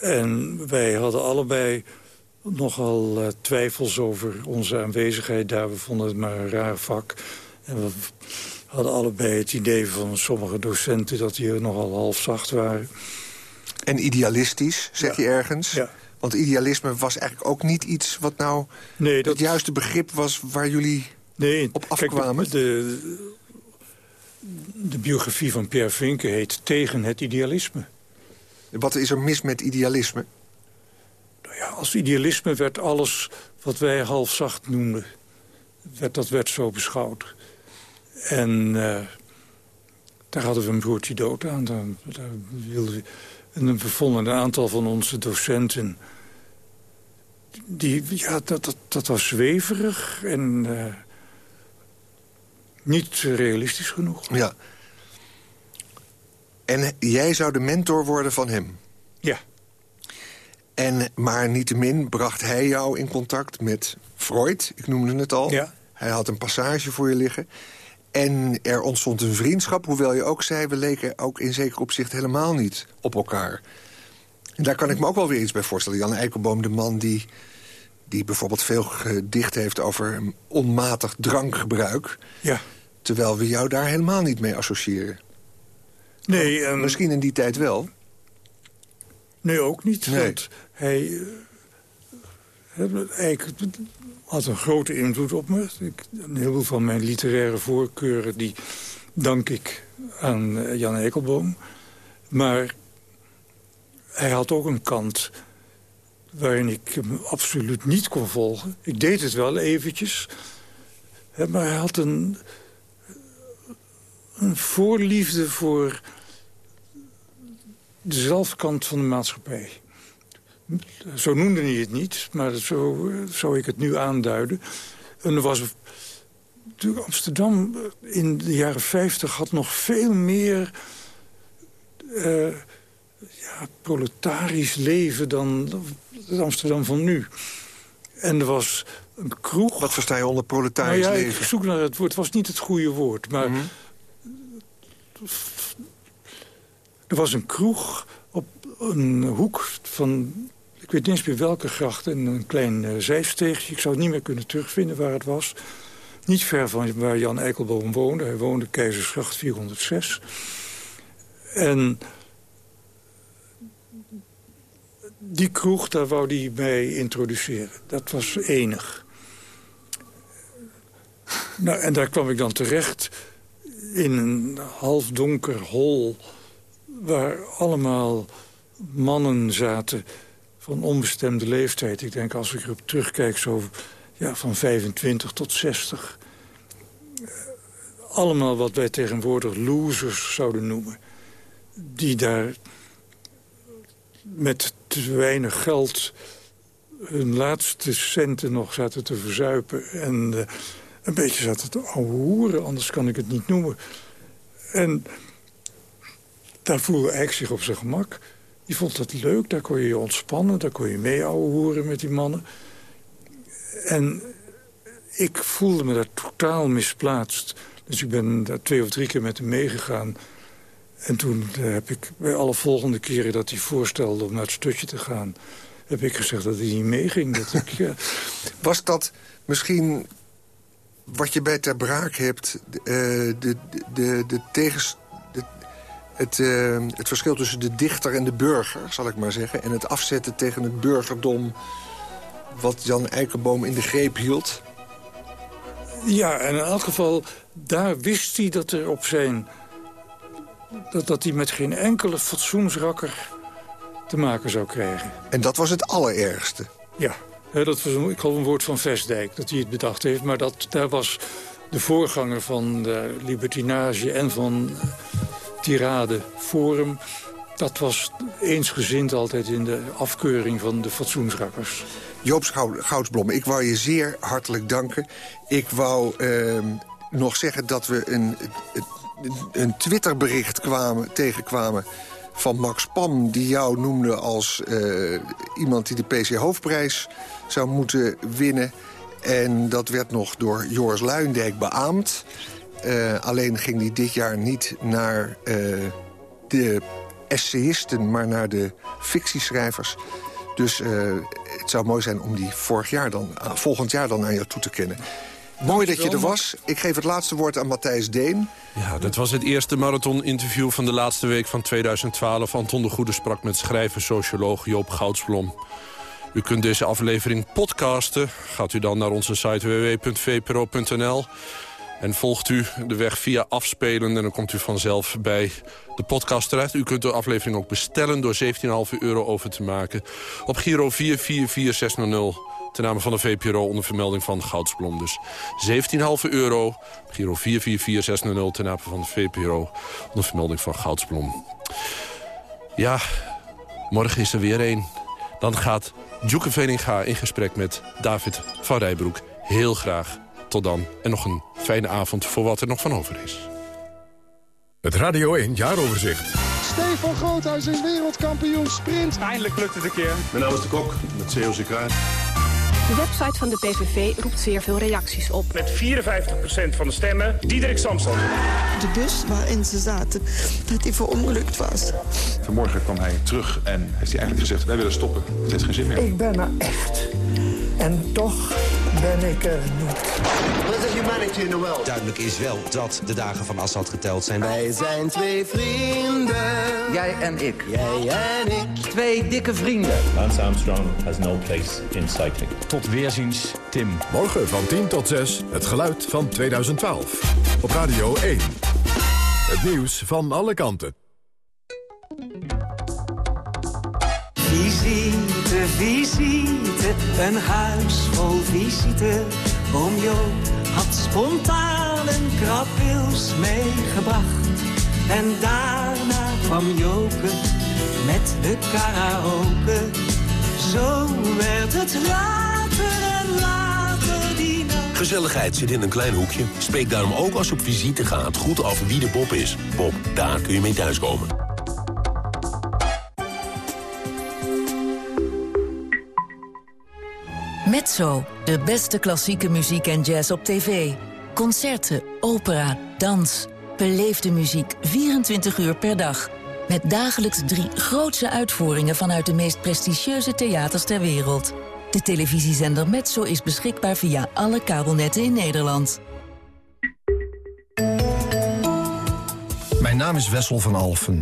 En wij hadden allebei nogal eh, twijfels over onze aanwezigheid daar. We vonden het maar een raar vak. En we hadden allebei het idee van sommige docenten... dat die nogal halfzacht waren. En idealistisch, zeg Ja. je ergens. Ja. Want idealisme was eigenlijk ook niet iets wat nou Nee, het dat, juiste begrip was waar jullie... nee, op kijk, afkwamen? de, de biografie van Pierre Vinken heet Tegen het idealisme. Wat is er mis met idealisme? Nou ja, als idealisme werd alles wat wij halfzacht noemden... Werd, dat werd zo beschouwd. En eh, daar hadden we een broertje dood aan. Daar, daar wilden we, en we vonden een aantal van onze docenten... Die, ja, dat, dat, dat was zweverig en eh, niet realistisch genoeg. Ja. En jij zou de mentor worden van hem. Ja, En, maar niettemin bracht hij jou in contact met Freud. Ik noemde het al. Ja. Hij had een passage voor je liggen. En er ontstond een vriendschap, hoewel je ook zei... we leken ook in zeker opzicht helemaal niet op elkaar. En daar kan ik me ook wel weer iets bij voorstellen. Jan Eikelboom, de man die, die bijvoorbeeld veel gedicht heeft... over onmatig drankgebruik... ja. terwijl we jou daar helemaal niet mee associëren. Nee, en Misschien in die tijd wel. Nee, ook niet. Nee. Want hij eh, eigenlijk had een grote invloed op me. Ik, een heleboel van mijn literaire voorkeuren... die dank ik aan eh, Jan Ekelboom. Maar hij had ook een kant waarin ik hem absoluut niet kon volgen. Ik deed het wel eventjes. Maar hij had een, een voorliefde voor de zelfkant van de maatschappij. Zo noemde hij het niet, maar zo eh, zou ik het nu aanduiden. En er was... natuurlijk Amsterdam eh, in de jaren 50 had nog veel meer... eh, ja, proletarisch leven dan het Amsterdam van nu. En er was een kroeg... Wat versta je onder nou proletarisch ja, ik leven? zoek naar het woord. Het was niet het goede woord, maar... Mhm. Er was een kroeg op een hoek van... ik weet niet eens meer welke gracht... en een klein uh, zijsteegje. Ik zou het niet meer kunnen terugvinden waar het was. Niet ver van waar Jan Eikelboom woonde. Hij woonde Keizersgracht 406. En die kroeg, daar wou hij mij introduceren. Dat was enig. Nou, en daar kwam ik dan terecht in een halfdonker hol... waar allemaal mannen zaten van onbestemde leeftijd. Ik denk, als ik erop terugkijk, zo ja, van 25 tot 60. Allemaal wat wij tegenwoordig losers zouden noemen. Die daar met te weinig geld hun laatste centen nog zaten te verzuipen. En uh, een beetje zaten te ouwehoeren, anders kan ik het niet noemen. En daar voelde Eik zich op zijn gemak. Die vond dat leuk, daar kon je je ontspannen. Daar kon je mee ouwehoeren met die mannen. En ik voelde me daar totaal misplaatst. Dus ik ben daar twee of drie keer met hem meegegaan. En toen heb ik bij alle volgende keren dat hij voorstelde om naar het stutje te gaan... heb ik gezegd dat hij niet meeging. Dat ik, ja. Was dat misschien wat je bij Ter Braak hebt... Uh, de, de, de, de tegens, de, het, uh, het verschil tussen de dichter en de burger, zal ik maar zeggen... en het afzetten tegen het burgerdom wat Jan Eikenboom in de greep hield... Ja, en in elk geval, daar wist hij dat er op zijn... dat, dat hij met geen enkele fatsoensrakker te maken zou krijgen. En dat was het allerergste? Ja, dat was een, ik geloof een woord van Vestdijk dat hij het bedacht heeft. Maar dat, daar was de voorganger van de libertinage en van tirade Forum... dat was eensgezind altijd in de afkeuring van de fatsoensrakkers. Joop Goudsblom, ik wou je zeer hartelijk danken. Ik wou uh, nog zeggen dat we een, een Twitterbericht kwamen, tegenkwamen van Max Pam... die jou noemde als uh, iemand die de PC Hoofdprijs zou moeten winnen. En dat werd nog door Joris Luijendijk beaamd. Uh, alleen ging die dit jaar niet naar uh, de essayisten, maar naar de fictieschrijvers. Dus uh, het zou mooi zijn om die vorig jaar dan, volgend jaar dan aan jou toe te kennen. Mooi dat je er was. Ik geef het laatste woord aan Matthijs Deen. Ja, dat was het eerste marathon-interview van de laatste week van 2012. Anton de Goede sprak met schrijver-socioloog Joop Goudsblom. U kunt deze aflevering podcasten. Gaat u dan naar onze site www.vpro.nl. En volgt u de weg via afspelen en dan komt u vanzelf bij de podcast terecht. U kunt de aflevering ook bestellen door 17,5 euro over te maken. Op Giro 444600 ten name van de VPRO onder vermelding van Goudsblom. Dus 17,5 euro, Giro 444600 ten name van de VPRO onder vermelding van Goudsblom. Ja, morgen is er weer één. Dan gaat Djoeke Veninga in gesprek met David van Rijbroek. Heel graag. Tot dan. En nog een fijne avond voor wat er nog van over is. Het Radio 1 Jaaroverzicht. Stefan Groothuis is wereldkampioen sprint. Eindelijk lukt het een keer. Mijn naam is De Kok, met COC de website van de PVV roept zeer veel reacties op. Met 54% van de stemmen, Diederik Samson. De bus waarin ze zaten, dat die verongelukt was. Vanmorgen kwam hij terug en heeft hij eigenlijk gezegd... wij willen stoppen, het heeft geen zin meer. Ik ben er echt. En toch ben ik er niet. What is humanity in the world? Duidelijk is wel dat de dagen van Assad geteld zijn. Wij zijn twee vrienden. Jij en ik. Jij en ik. Twee dikke vrienden. Lance Armstrong has no place in cycling. Tot weerziens, Tim. Morgen van 10 tot 6, het geluid van 2012. Op Radio 1. Het nieuws van alle kanten. Visite, visite, een huis vol visite. Oom had spontaan een krabwils meegebracht. En daarna kwam Joke met de karaoke. Zo werd het later en later die nacht. Gezelligheid zit in een klein hoekje. Spreek daarom ook als op visite gaat goed af wie de Bob is. Bob, daar kun je mee thuiskomen. Mezzo, de beste klassieke muziek en jazz op tv. Concerten, opera, dans. Beleefde muziek 24 uur per dag. Met dagelijks drie grootse uitvoeringen vanuit de meest prestigieuze theaters ter wereld. De televisiezender Metso is beschikbaar via alle kabelnetten in Nederland. Mijn naam is Wessel van Alfen.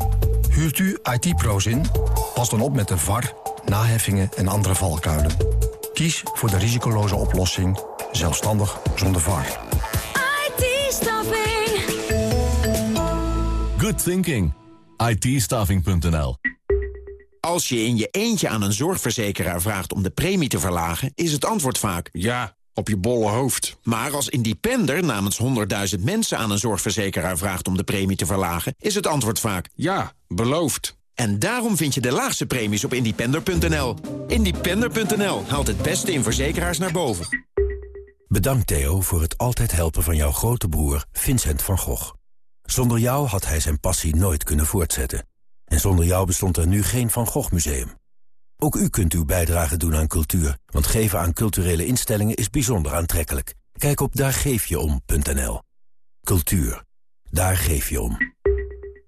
Huurt u IT-pro's in? Pas dan op met de VAR, naheffingen en andere valkuilen. Kies voor de risicoloze oplossing, zelfstandig zonder VAR. IT-staffing. Good thinking. it Als je in je eentje aan een zorgverzekeraar vraagt om de premie te verlagen... is het antwoord vaak... Ja, op je bolle hoofd. Maar als independer namens 100.000 mensen aan een zorgverzekeraar vraagt om de premie te verlagen... is het antwoord vaak... Ja, beloofd. En daarom vind je de laagste premies op independer.nl. Independer.nl haalt het beste in verzekeraars naar boven. Bedankt Theo voor het altijd helpen van jouw grote broer Vincent van Gogh. Zonder jou had hij zijn passie nooit kunnen voortzetten. En zonder jou bestond er nu geen Van Gogh Museum. Ook u kunt uw bijdrage doen aan cultuur, want geven aan culturele instellingen is bijzonder aantrekkelijk. Kijk op daargeefjeom.nl. Cultuur. Daar geef je om.